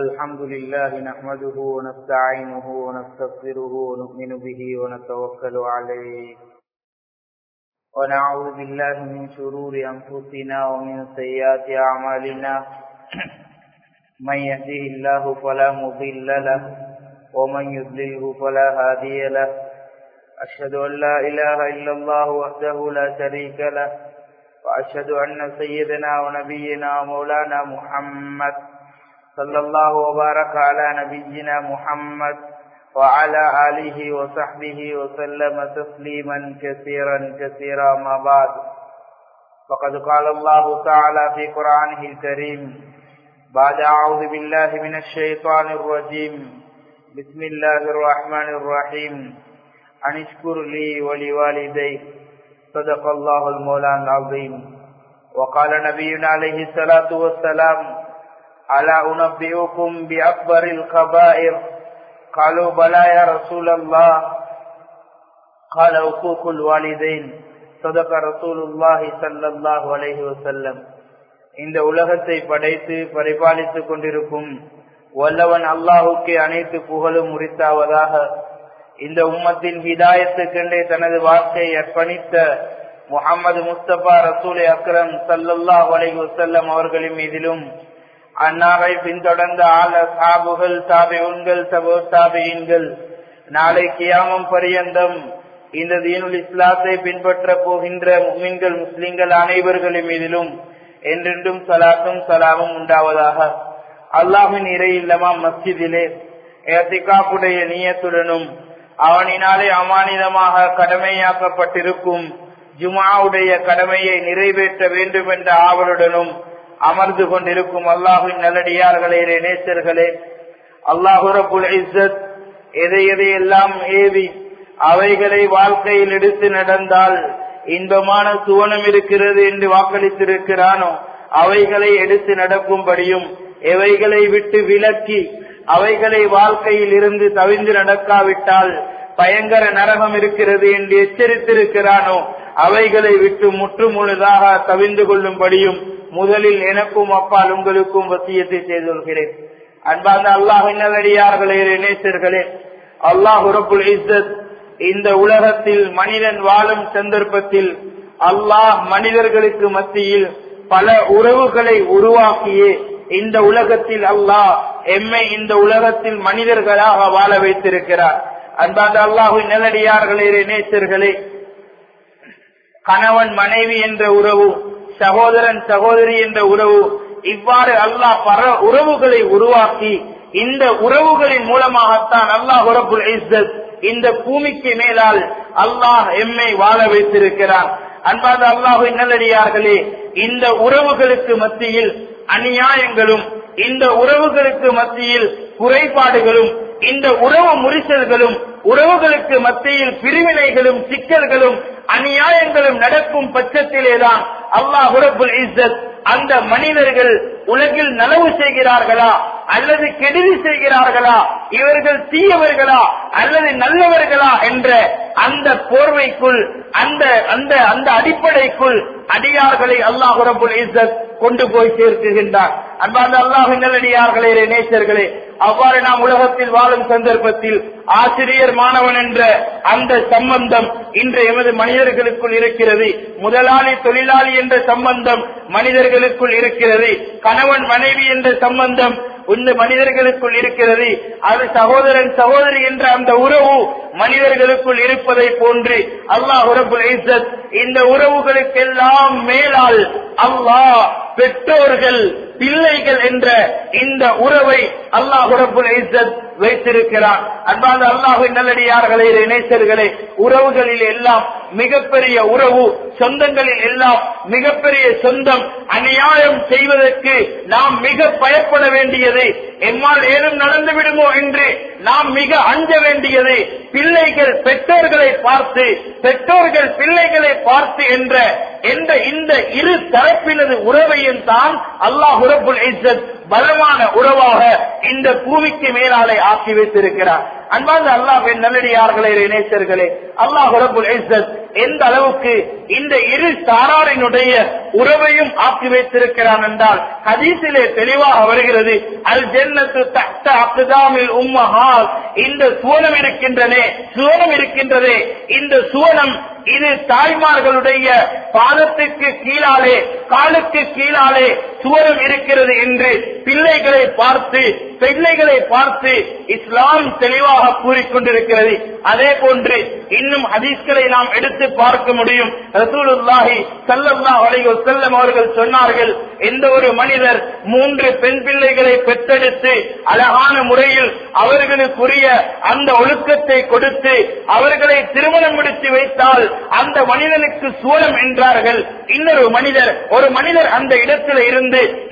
الحمد لله نحمده ونستعينه ونستغفره ونؤمن به ونتوكل عليه. ونعوذ بالله من شرور أنفسنا ومن سيئات أعمالنا. من يهده الله فلا مضل له ومن يضلله فلا هادي له. أشهد أن لا إله إلا الله وحده لا شريك له. وأشهد أن سيدنا ونبينا ومولانا محمد صلى الله وبارك على نبينا محمد وعلى آله وصحبه وسلم تسليما كثيرا كثيرا ما بعد. فقد قال الله تعالى في قرآنه الكريم بعد أعوذ بالله من الشيطان الرجيم. بسم الله الرحمن الرحيم. أن اشكر لي ولوالدي. صدق الله المولان العظيم. وقال نبينا عليه الصلاة والسلام ألا أنبئكم بأكبر الكبائر قالوا بلى يا رسول الله قال حقوق الوالدين صدق رسول الله صلى الله عليه وسلم இந்த உலகத்தை படைத்து பரிபாலித்துக் கொண்டிருக்கும் வல்லவன் அல்லாஹுக்கு அனைத்து புகழும் உரித்தாவதாக இந்த உம்மத்தின் ஹிதாயத்துக்கென்றே தனது வாழ்க்கையை அர்ப்பணித்த முகமது முஸ்தபா ரசூலை அக்ரம் சல்லல்லா வலை வசல்லம் அவர்களின் மீதிலும் அன்னாரை பின்தொடர்ந்த ஆல சாபுகள் சாபிகள் சபோ தாபியின்கள். நாளை கியாமம் பரியந்தம் இந்த தீனுல் இஸ்லாத்தை பின்பற்ற போகின்ற முமின்கள் முஸ்லிம்கள் அனைவர்களின் மீதிலும் என்றென்றும் சலாத்தும் சலாமும் உண்டாவதாக. அல்லாஹின் இறை இல்லமா மஸ்ஜிதிலே ஏத்திகாப்புடைய நீயத்துடனும் அவனினாலே அமானிதமாக கடமையாக்கப்பட்டிருக்கும் ஜுமாவுடைய கடமையை நிறைவேற்ற வேண்டும் என்ற ஆவலுடனும் அமர்ந்து கொண்டிருக்கும் அல்லாஹின் நல்லடியார்களே நேசர்களே அல்லாஹுரபுல் இஸ்ஸத் எதை எதையெல்லாம் ஏவி அவைகளை வாழ்க்கையில் எடுத்து நடந்தால் இன்பமான சுவனம் இருக்கிறது என்று வாக்களித்திருக்கிறானோ அவைகளை எடுத்து நடக்கும்படியும் எவைகளை விட்டு விலக்கி அவைகளை வாழ்க்கையில் இருந்து தவிந்து நடக்காவிட்டால் பயங்கர நரகம் இருக்கிறது என்று எச்சரித்திருக்கிறானோ அவைகளை விட்டு முற்று முழுதாக தவிந்து கொள்ளும்படியும் முதலில் எனக்கும் அப்பால் உங்களுக்கும் வசியத்தை செய்து கொள்கிறேன். அன்பார்ந்த அல்லாஹின் நல்லடியார்களே நேசர்களே அல்லாஹ் ரபுல் இஸ்ஸத் இந்த உலகத்தில் மனிதன் வாழும் சந்தர்ப்பத்தில் அல்லாஹ் மனிதர்களுக்கு மத்தியில் பல உறவுகளை உருவாக்கியே இந்த உலகத்தில் அல்லாஹ் எம்மை இந்த உலகத்தில் மனிதர்களாக வாழ வைத்திருக்கிறார். அன்பார்ந்த அல்லாஹின் நல்லடியார்களே நேசர்களே கணவன் மனைவி என்ற உறவு சகோதரன் சகோதரி என்ற உறவு இவ்வாறு அல்லாஹ் பல உறவுகளை உருவாக்கி இந்த உறவுகளின் மூலமாகத்தான் அல்லாஹ் உறப்புல் இஸ்ஸத் இந்த பூமிக்கு மேலால் அல்லாஹ் எம்மை வாழ வைத்திருக்கிறார். அன்பாத அல்லாஹின் நல்லடியார்களே இந்த உறவுகளுக்கு மத்தியில் அநியாயங்களும் இந்த உறவுகளுக்கு மத்தியில் குறைபாடுகளும் இந்த உறவு முறிச்சல்களும் உறவுகளுக்கு மத்தியில் பிரிவினைகளும் சிக்கல்களும் அநியாயங்களும் நடக்கும் பட்சத்திலேதான் அல்லாஹுரபுல் இஸ்ஸத் அந்த மனிதர்கள் உலகில் நலவு செய்கிறார்களா? அல்லது கெடுதி செய்கிறார்களா? இவர்கள் தீயவர்களா? அல்லது நல்லவர்களா? என்ற அந்த போர்வைக்குள் அந்த அந்த அந்த அடிப்படைக்குள் அடியார்களை அல்லாஹுரபுல் இஸ்ஸத் கொண்டு போய் சேர்க்குகின்றார். அன்பார்ந்த அல்லாஹ் நல்லடியார்களே நேசர்களே அவ்வாறு நாம் உலகத்தில் வாழும் சந்தர்ப்பத்தில் ஆசிரியர் மாணவன் என்ற அந்த சம்பந்தம் இன்று எமது மனிதர்களுக்குள் இருக்கிறது. முதலாளி தொழிலாளி என்ற சம்பந்தம் மனிதர்களுக்குள் இருக்கிறது. கணவன் மனைவி என்ற சம்பந்தம் இந்த மனிதர்களுக்குள் இருக்கிறது. அது சகோதரன் சகோதரி என்ற அந்த உறவு மனிதர்களுக்குள் இருப்பதை போன்று அல்லாஹ் இந்த உறவுகளுக்கெல்லாம் மேலால் அல்லாஹ் பெற்றோர்கள் பிள்ளைகள் என்ற இந்த உறவை அல்லாஹ் வைத்திருக்கிறார் இஸ்ஸத் அன்பான அல்லாஹின் நல்லடியார்களே இணைச்சர்களே உறவுகளில் எல்லாம் மிகப்பெரிய உறவு சொந்தங்களில் எல்லாம் மிகப்பெரிய சொந்தம் அநியாயம் செய்வதற்கு நாம் மிக பயப்பட வேண்டியது எம்மால் ஏதும் நடந்து விடுமோ என்று நாம் மிக அஞ்ச வேண்டியது பிள்ளைகள் பெற்றோர்களை பார்த்து பெற்றோர்கள் பிள்ளைகளை பார்த்து என்ற என்ற இந்த இரு தரப்பினது உறவையும் தான் அல்லாஹ் உறப்புல் இஸ்ஸத் பலமான உறவாக இந்த பூமிக்கு மேலாலே ஆக்கி வைத்திருக்கிறார். அன்பார்ந்த அல்லாஹின் நல்லடியார்களே நேசர்களே அல்லாஹ் ரபுல் இஸ்ஸத் எந்த அளவுக்கு இந்த இரு சாராரினுடைய உறவையும் ஆக்கி வைத்திருக்கிறான் என்றால் ஹதீசிலே தெளிவாக வருகிறது அல் ஜென்னத்து தக்த அக்குதாமில் உம்மஹால் இந்த சுவனம் இருக்கின்றனே சுவனம் இருக்கின்றதே இந்த சுவனம் இது தாய்மார்களுடைய பாதத்துக்கு கீழாலே காலுக்கு கீழாலே சுவரம் இருக்கிறது என்று பிள்ளைகளை பார்த்து பிள்ளைகளை பார்த்து இஸ்லாம் தெளிவாக கூறிக்கொண்டிருக்கிறது அதே போன்று இன்னும் ஹதீஸ்களை நாம் எடுத்து பார்க்க முடியும். ரசூலுல்லாஹி ஸல்லல்லாஹு அலைஹி வஸல்லம் அவர்கள் சொன்னார்கள் எந்த ஒரு மனிதர் மூன்று பெண் பிள்ளைகளை பெற்றெடுத்து அழகான முறையில் அவர்களுக்குரிய அந்த ஒழுக்கத்தை கொடுத்து அவர்களை திருமணம் முடித்து வைத்தால் அந்த மனிதனுக்கு சூழம் என்றார்கள். இன்னொரு மனிதர் ஒரு மனிதர் அந்த இடத்தில் இருந்து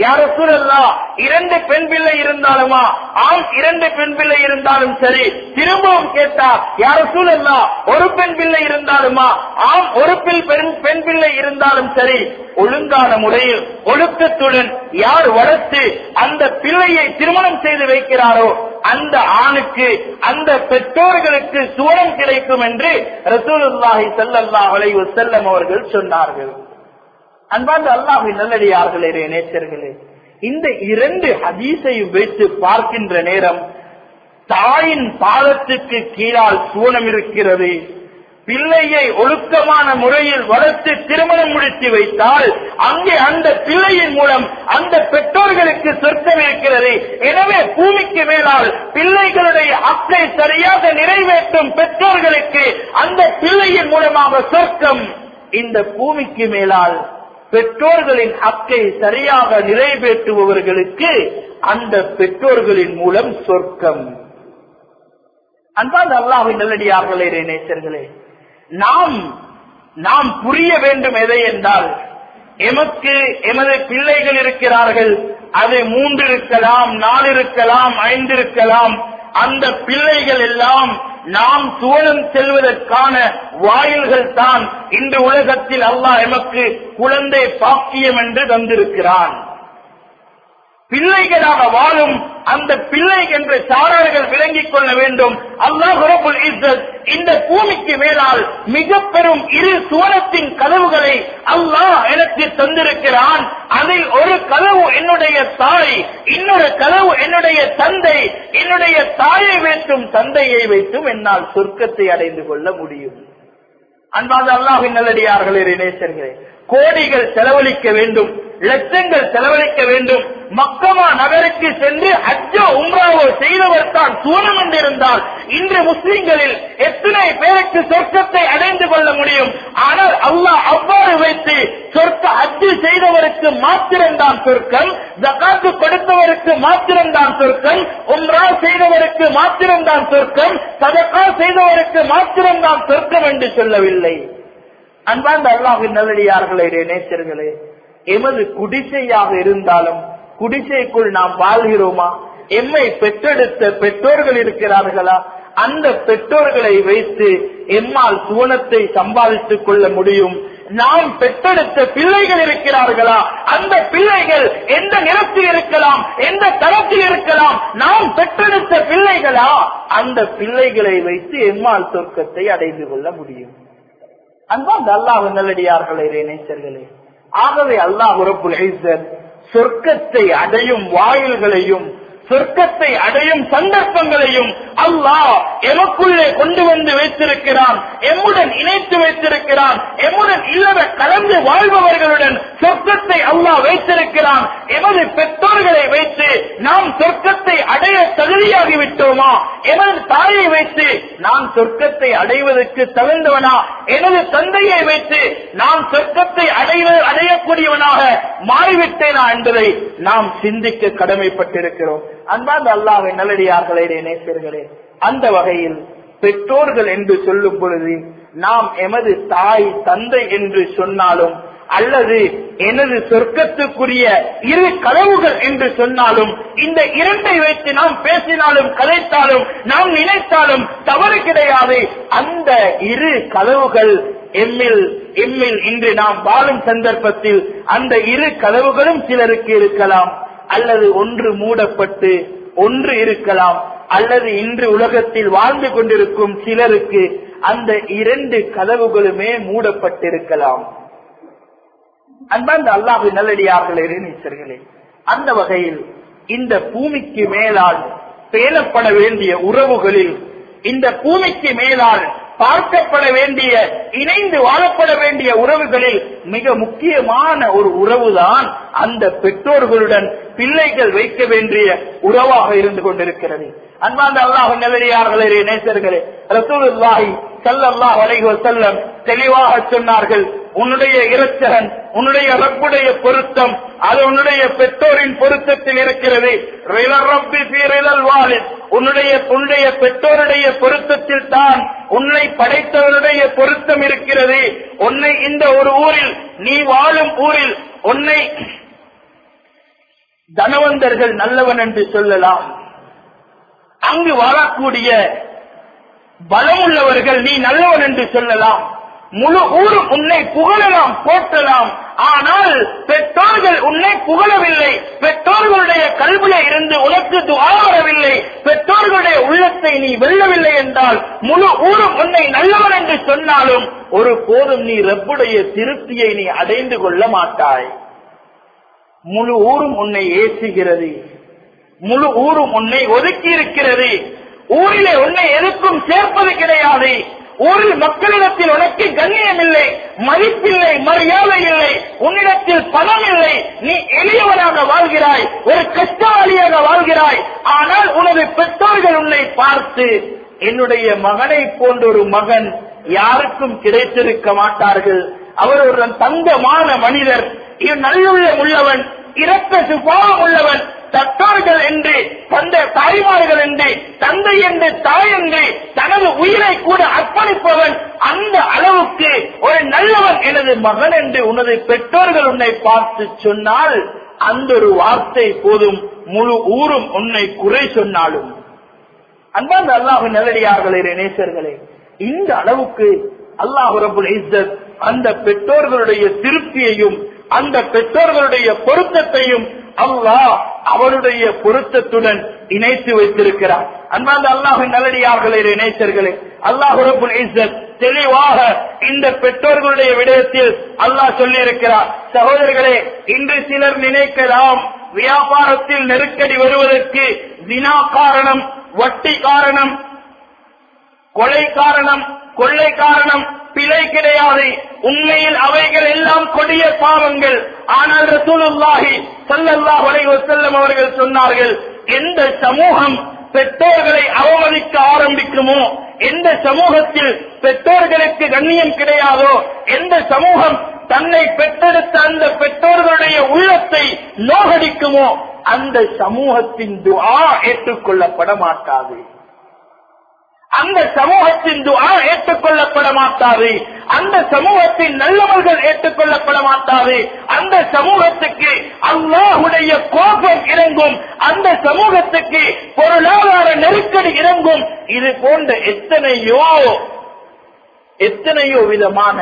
யார சூழல்லா இரண்டு பெண் பிள்ளை இருந்தாலுமா? ஆண் இரண்டு பெண் பிள்ளை இருந்தாலும் சரி திரும்பவும் கேட்டார் யார சூழல்லா ஒரு பெண் பிள்ளை இருந்தாலுமா? ஆம் ஒரு பெண் பெண் பிள்ளை இருந்தாலும் சரி ஒழுங்கான முறையில் ஒழுக்கத்துடன் யார் வளர்த்து அந்த பிள்ளையை திருமணம் செய்து வைக்கிறாரோ அந்த ஆணுக்கு அந்த பெற்றோர்களுக்கு சுவனம் கிடைக்கும் என்று ரசூலுல்லாஹி செல்லல்லா வளைவு செல்லம் அவர்கள் சொன்னார்கள். அன்பார்ந்த அல்லாஹின் நல்லடியார்களே நேச்சர்களே இந்த இரண்டு ஹதீஸையும் வைத்து பார்க்கின்ற நேரம் தாயின் பாதத்துக்கு கீழால் சூனம் இருக்கிறது. பிள்ளையை ஒழுக்கமான முறையில் வளர்த்து திருமணம் முடித்து வைத்தால் அங்கே அந்த பிள்ளையின் மூலம் அந்த பெற்றோர்களுக்கு சொர்க்கம் இருக்கிறது. எனவே பூமிக்கு மேலால் பிள்ளைகளுடைய அக்கை சரியாக நிறைவேற்றும் பெற்றோர்களுக்கு அந்த பிள்ளையின் மூலமாக சொர்க்கம். இந்த பூமிக்கு மேலால் பெற்றோர்களின் அக்கை சரியாக நிறைவேற்றுபவர்களுக்கு அந்த பெற்றோர்களின் மூலம் சொர்க்கம். அன்பாந்த அல்லாஹின் நல்லடியார்களே நேசர்களே நாம் நாம் புரிய வேண்டும் எதை என்றால் எமக்கு எமது பிள்ளைகள் இருக்கிறார்கள் அது மூன்று இருக்கலாம் நாலு இருக்கலாம் ஐந்து இருக்கலாம் அந்த பிள்ளைகள் எல்லாம் நாம் சுவனம் செல்வதற்கான வாயில்கள் தான் இந்த உலகத்தில் அல்லாஹ் எமக்கு குழந்தை பாக்கியம் என்று தந்திருக்கிறான். பிள்ளைகளாக வாழும் அந்த பிள்ளை என்ற சாரார்கள் விளங்கிக் கொள்ள வேண்டும். அல்லாஹ் ரபுல் இஸ்ஸத் இந்த பூமிக்கு மேலால் மிக பெரும் இரு சுவனத்தின் கதவுகளை அல்லாஹ் எனக்கு தந்திருக்கிறான். அதில் ஒரு கதவு என்னுடைய தாய் இன்னொரு கதவு என்னுடைய தந்தை என்னுடைய தாயை வைத்தும் தந்தையை வைத்தும் என்னால் சொர்க்கத்தை அடைந்து கொள்ள முடியும். அன்பாத அல்லாஹின் நல்லடியார்களே நேசர்களே கோடிகள் செலவழிக்க வேண்டும் லட்சங்கள் செலவழிக்க வேண்டும். மக்கமா நகருக்கு சென்று அஜோ உம்ராவோ செய்தவர் தான் சூனம் என்றிருந்தால் இன்று முஸ்லிம்களில் எத்தனை பேருக்கு சொர்க்கத்தை அடைந்து கொள்ள முடியும்? ஆனால் அல்லாஹ் அவ்வாறு வைத்து சொர்க்க அஜு செய்தவருக்கு மாத்திரம்தான் சொர்க்கம் ஜகாத்து கொடுத்தவருக்கு மாத்திரம்தான் சொர்க்கம் உம்ரா செய்தவருக்கு மாத்திரம்தான் சொர்க்கம் சதக்கா செய்தவருக்கு மாத்திரம்தான் சொர்க்கம் என்று சொல்லவில்லை. அன்பார்ந்த அல்லாஹின் நல்லடியார்களே நேசர்களே எமது குடிசையாக இருந்தாலும் குடிசைக்குள் நாம் வாழ்கிறோமா? எம்மை பெற்றெடுத்த பெற்றோர்கள் இருக்கிறார்களா? அந்த பெற்றோர்களை வைத்து எம்மால் சுவனத்தை சம்பாதித்துக் கொள்ள முடியும்? நாம் பெற்றெடுத்த பிள்ளைகள் இருக்கிறார்களா? அந்த பிள்ளைகள் எந்த நிறத்தில் இருக்கலாம்? எந்த தரத்தில் இருக்கலாம்? நாம் பெற்றெடுத்த பிள்ளைகளா? அந்த பிள்ளைகளை வைத்து எம்மால் சொர்க்கத்தை அடைந்து கொள்ள முடியும். அன்பாந்த அல்லாஹ் நல்லடியார்களே நேசர்களே. ஆகவே அல்லாஹ் உறப்புல் சொர்க்கத்தை அடையும் வாயில்களையும் சொர்க்கத்தை அடையும் சந்தர்ப்பங்களையும் அல்லாஹ் எமக்குள்ளே கொண்டு வந்து வைத்திருக்கிறான். எம்முடன் இணைத்து வைத்திருக்கிறான். எம்முடன் இல்லற கலந்து வாழ்பவர்களுடன் சொர்க்கத்தை அல்லாஹ் வைத்திருக்கிறான். எமது பெற்றோர்களை வைத்து நாம் சொர்க்கத்தை அடைய தகுதியாகிவிட்டோமா? எமது தாயை வைத்து நாம் சொர்க்கத்தை அடைவதற்கு தகுந்தவனா? எனது தந்தையை வைத்து நாம் சொர்க்கத்தை அடைய அடையக்கூடியவனாக மாறிவிட்டேனா என்பதை நாம் சிந்திக்க கடமைப்பட்டிருக்கிறோம். அன்பார்ந்த அல்லாஹை நல்லடியார்களே நேசர்களே அந்த வகையில் பெற்றோர்கள் என்று சொல்லும் பொழுது நாம் எமது தாய் தந்தை என்று சொன்னாலும் அல்லது எனது சொர்க்கத்துக்குரிய இரு கதவுகள் என்று சொன்னாலும் இந்த இரண்டை வைத்து நாம் பேசினாலும் கலைத்தாலும் நாம் நினைத்தாலும் தவறு கிடையாது. அந்த இரு கதவுகள் எம்மில் எம்மில் இன்று நாம் வாழும் சந்தர்ப்பத்தில் அந்த இரு கதவுகளும் சிலருக்கு இருக்கலாம். அல்லது ஒன்று மூடப்பட்டு ஒன்று இருக்கலாம் அல்லது இன்று உலகத்தில் வாழ்ந்து கொண்டிருக்கும் சிலருக்கு அந்த இரண்டு கதவுகளுமே மூடப்பட்டிருக்கலாம். அன்பார்ந்த அல்லாஹு நல்லடியார்களே நேசர்களே அந்த வகையில் இந்த பூமிக்கு மேலால் பேணப்பட வேண்டிய உறவுகளில் இந்த பூமிக்கு மேலால் பார்க்கப்பட வேண்டிய இணைந்து வாழப்பட வேண்டிய உறவுகளில் மிக முக்கியமான ஒரு உறவுதான் அந்த பெற்றோர்களுடன் பிள்ளைகள் வைக்க வேண்டிய உறவாக இருந்து கொண்டிருக்கிறது. அன்பாந்த அல்லாஹ் நல்லடியார்களே நேசர்களே ரசூலுல்லாஹி ஸல்லல்லாஹு அலைஹி வஸல்லம் தெளிவாக சொன்னார்கள் உன்னுடைய இரட்சகன் உன்னுடைய ரப்புடைய பொருத்தம் அது உன்னுடைய பெற்றோரின் பொருத்தத்தில் இருக்கிறது. உன்னுடைய உன்னுடைய பெற்றோருடைய பொருத்தத்தில் தான் உன்னை படைத்தவருடைய பொருத்தம் இருக்கிறது. உன்னை இந்த ஒரு ஊரில் நீ வாழும் ஊரில் உன்னை தனவந்தர்கள் நல்லவன் என்று சொல்லலாம். அங்கு வாழக்கூடிய பலமுள்ளவர்கள் நீ நல்லவன் என்று சொல்லலாம். முழு ஊரும் உன்னை புகழலாம் போற்றலாம். ஆனால் பெற்றோர்கள் உன்னை புகழவில்லை. பெற்றோர்களுடைய கல்வியில இருந்து உனக்கு துஆ வரவில்லை. பெற்றோர்களுடைய உள்ளத்தை நீ வெல்லவில்லை என்றால் முழு ஊரும் உன்னை நல்லவன் என்று சொன்னாலும் ஒரு போதும் நீ ரப்புடைய திருப்தியை நீ அடைந்து கொள்ள மாட்டாய். முழு ஊரும் உன்னை ஏற்றுகிறது முழு ஊரும் உன்னை ஒதுக்கி இருக்கிறது ஊரிலே உன்னை எதுக்கும் சேர்ப்பது கிடையாது. ஊரில் மக்களிடத்தில் உனக்கு கண்ணியம் இல்லை மதிப்பில்லை மரியாதை இல்லை உன்னிடத்தில் பணம் இல்லை. நீ எளியவனாக வாழ்கிறாய் ஒரு கஷ்டவாளியாக வாழ்கிறாய். ஆனால் உனது பெற்றோர்கள் உன்னை பார்த்து என்னுடைய மகனை போன்ற ஒரு மகன் யாருக்கும் கிடைத்திருக்க மாட்டார்கள். அவர் ஒரு தங்கமான மனிதர். இவன் நல்லுள்ளம் உள்ளவன் இரக்க சுபாவம் உள்ளவன் தத்தார்கள் என்று தந்த தாய்மார்கள் என்று தந்தை என்று தாய் என்று தனது உயிரை கூட அர்ப்பணிப்பவன் அந்த அளவுக்கு ஒரு நல்லவன். எனது மகன் என்று உனது பெற்றோர்கள் உன்னை பார்த்து சொன்னால் அந்த ஒரு வார்த்தை போதும் முழு ஊரும் உன்னை குறை சொன்னாலும். அன்பான் அல்லாஹு நல்லடியார்களே நேசர்களே இந்த அளவுக்கு அல்லாஹு ரபுல் அந்த பெற்றோர்களுடைய திருப்தியையும் அந்த பெற்றோர்களுடைய பொருத்தத்தையும் அல்லாஹ் அவருடைய பொருத்தத்துடன் இணைத்து வைத்திருக்கிறார். அன்பாந்த அல்லாஹின் நல்லடியார்களே இணைத்தர்களே அல்லாஹு தெளிவாக இந்த பெற்றோர்களுடைய விடயத்தில் அல்லாஹ் சொல்லி இருக்கிறார் சகோதரர்களே இன்று சிலர் நினைக்கலாம் வியாபாரத்தில் நெருக்கடி வருவதற்கு வினா காரணம் வட்டி காரணம் கொலை காரணம் கொள்ளை காரணம் பிழை கிடையாது. உண்மையில் அவைகள் எல்லாம் கொடிய பாவங்கள். ஆனால் ரசூலுல்லாஹி ஸல்லல்லாஹு அலைஹி வஸல்லம் அவர்கள் சொன்னார்கள் எந்த சமூகம் பெற்றோர்களை அவமதிக்க ஆரம்பிக்குமோ எந்த சமூகத்தில் பெற்றோர்களுக்கு கண்ணியம் கிடையாதோ எந்த சமூகம் தன்னை பெற்றெடுத்த அந்த பெற்றோர்களுடைய உள்ளத்தை நோகடிக்குமோ அந்த சமூகத்தின் துஆ ஏற்றுக்கொள்ளப்பட மாட்டாது. அந்த சமூகத்தின் துஆ ஏற்றுக்கொள்ளப்பட மாட்டாது அந்த சமூகத்தின் நல்லவர்கள் ஏற்றுக்கொள்ளப்பட மாட்டாது அந்த சமூகத்துக்கு அல்லாஹுடைய கோபம் இறங்கும். அந்த சமூகத்துக்கு பொருளாதார நெருக்கடி இறங்கும். இது போன்ற எத்தனையோ எத்தனையோ விதமான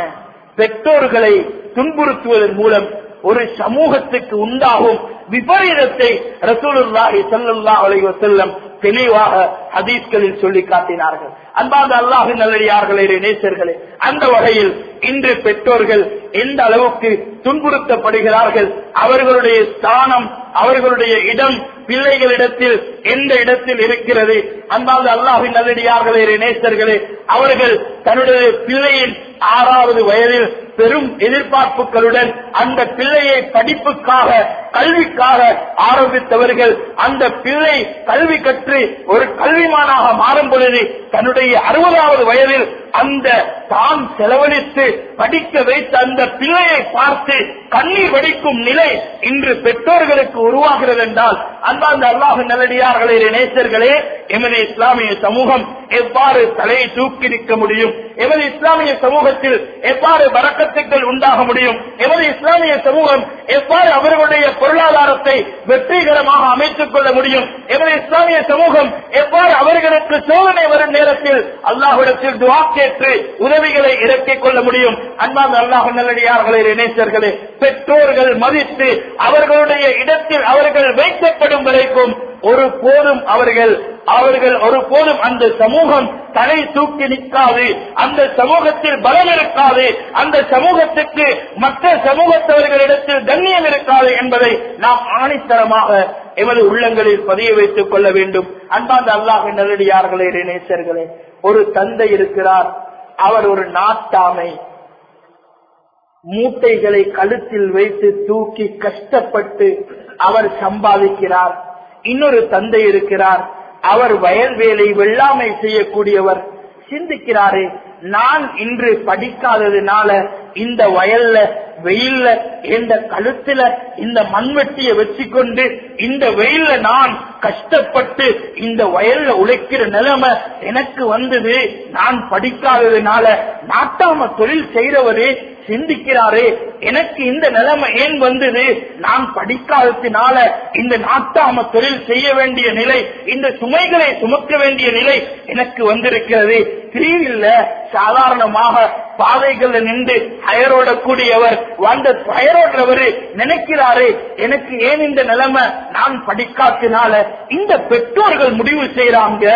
பெற்றோர்களை துன்புறுத்துவதன் மூலம் ஒரு சமூகத்துக்கு உண்டாகும் விபரீதத்தை ரசூலுல்லாஹி ஸல்லல்லாஹு அலைஹி வஸல்லம் தெளிவாக ஹதீஸ்களில் சொல்லி காட்டினார்கள். அன்பார்ந்த அல்லாஹின் நல்லடியார்களே நேசர்களே அந்த வகையில் இன்று பெற்றோர்கள் எந்த அளவுக்கு துன்புறுத்தப்படுகிறார்கள் அவர்களுடைய ஸ்தானம் அவர்களுடைய இடம் பிள்ளைகளிடத்தில் எந்த இடத்தில் இருக்கிறது? அன்பார்ந்த அல்லாஹின் நல்லடியார்களே நேசர்களே அவர்கள் தன்னுடைய பிள்ளையின் ஆறாவது வயதில் பெரும் எதிர்பார்ப்புகளுடன் அந்த பிள்ளையை படிப்புக்காக கல்விக்காக ஆரம்பித்தவர்கள் அந்த பிள்ளை கல்வி கற்று ஒரு கல்விமானாக மாறும் பொழுது தன்னுடைய அறுபதாவது வயதில் அந்த தான் செலவழித்து படிக்க வைத்த அந்த பிள்ளையை பார்த்து கண்ணீர் வடிக்கும் நிலை இன்று பெற்றோர்களுக்கு உருவாகிறது என்றால் அந்த அல்லாஹ் நல்லடியார்களே நேசர்களே எமது இஸ்லாமிய சமூகம் எவ்வாறு தலையை தூக்கி நிற்க முடியும்? எமது இஸ்லாமிய சமூகத்தில் எவ்வாறு வரக்கத்துக்கள் உண்டாக முடியும்? எமது இஸ்லாமிய சமூகம் எவ்வாறு அவர்களுடைய பொருளாதாரத்தை வெற்றிகரமாக அமைத்துக் கொள்ள முடியும்? எமது இஸ்லாமிய சமூகம் எவ்வாறு அவர்களுக்கு சோதனை வரும் நேரத்தில் அல்லாஹ்விடத்தில் துவா கேட்டு உதவிகளை இறக்கிக் கொள்ள முடியும்? அன்பான அல்லாஹ் நல்லடியார்களே இணைச்சர்களே பெற்றோர்கள் மதித்து அவர்களுடைய இடத்தில் அவர்கள் வைக்கப்படும் வரைக்கும் ஒரு போதும் அவர்கள் அவர்கள் ஒருபோதும் அந்த சமூகம் தலை தூக்கி நிற்காது. அந்த சமூகத்தில் பலம் இருக்காது. அந்த சமூகத்துக்கு மற்ற சமூகத்தவர்களிடத்தில் கண்ணியம் இருக்காது என்பதை நாம் ஆணித்தரமாக எமது உள்ளங்களில் பதிய வைத்துக் கொள்ள வேண்டும். அன்பாந்த அல்லாஹ் நல்லடியார்களே நேசர்களே ஒரு தந்தை இருக்கிறார். அவர் ஒரு நாட்டாமை. மூட்டைகளை கழுத்தில் வைத்து தூக்கி கஷ்டப்பட்டு அவர் சம்பாதிக்கிறார். இன்னொரு தந்தை இருக்கிறார். அவர் வயல் வேலை வெள்ளாமை செய்யக்கூடியவர். சிந்திக்கிறாரு நான் இன்று படிக்காததுனால இந்த வயல்ல வெயில்ல இந்த கழுத்துல இந்த மண்வெட்டிய வச்சுக்கொண்டு இந்த வெயில்ல நான் கஷ்டப்பட்டு இந்த வயல்ல உழைக்கிற நிலைமை எனக்கு வந்தது. நான் படிக்காததுனால நாட்டாம தொழில் செய்யறவரு சிந்திக்கிறாரு எனக்கு இந்த நிலைமை ஏன் வந்தது? நான் படிக்காதத்தினால இந்த நாட்டாம தொழில் செய்ய வேண்டிய நிலை இந்த சுமைகளை சுமக்க வேண்டிய நிலை எனக்கு வந்திருக்கிறது. பிரிவில்ல சாதாரணமாக பாதைகள்ல நின்று அயரோடக்கூடியவர் வந்த அயரோடுறவரு நினைக்கிறாரு எனக்கு ஏன் இந்த நிலைமை? நான் படிக்காத்தினால இந்த பெற்றோர்கள் முடிவு செய்யறாங்க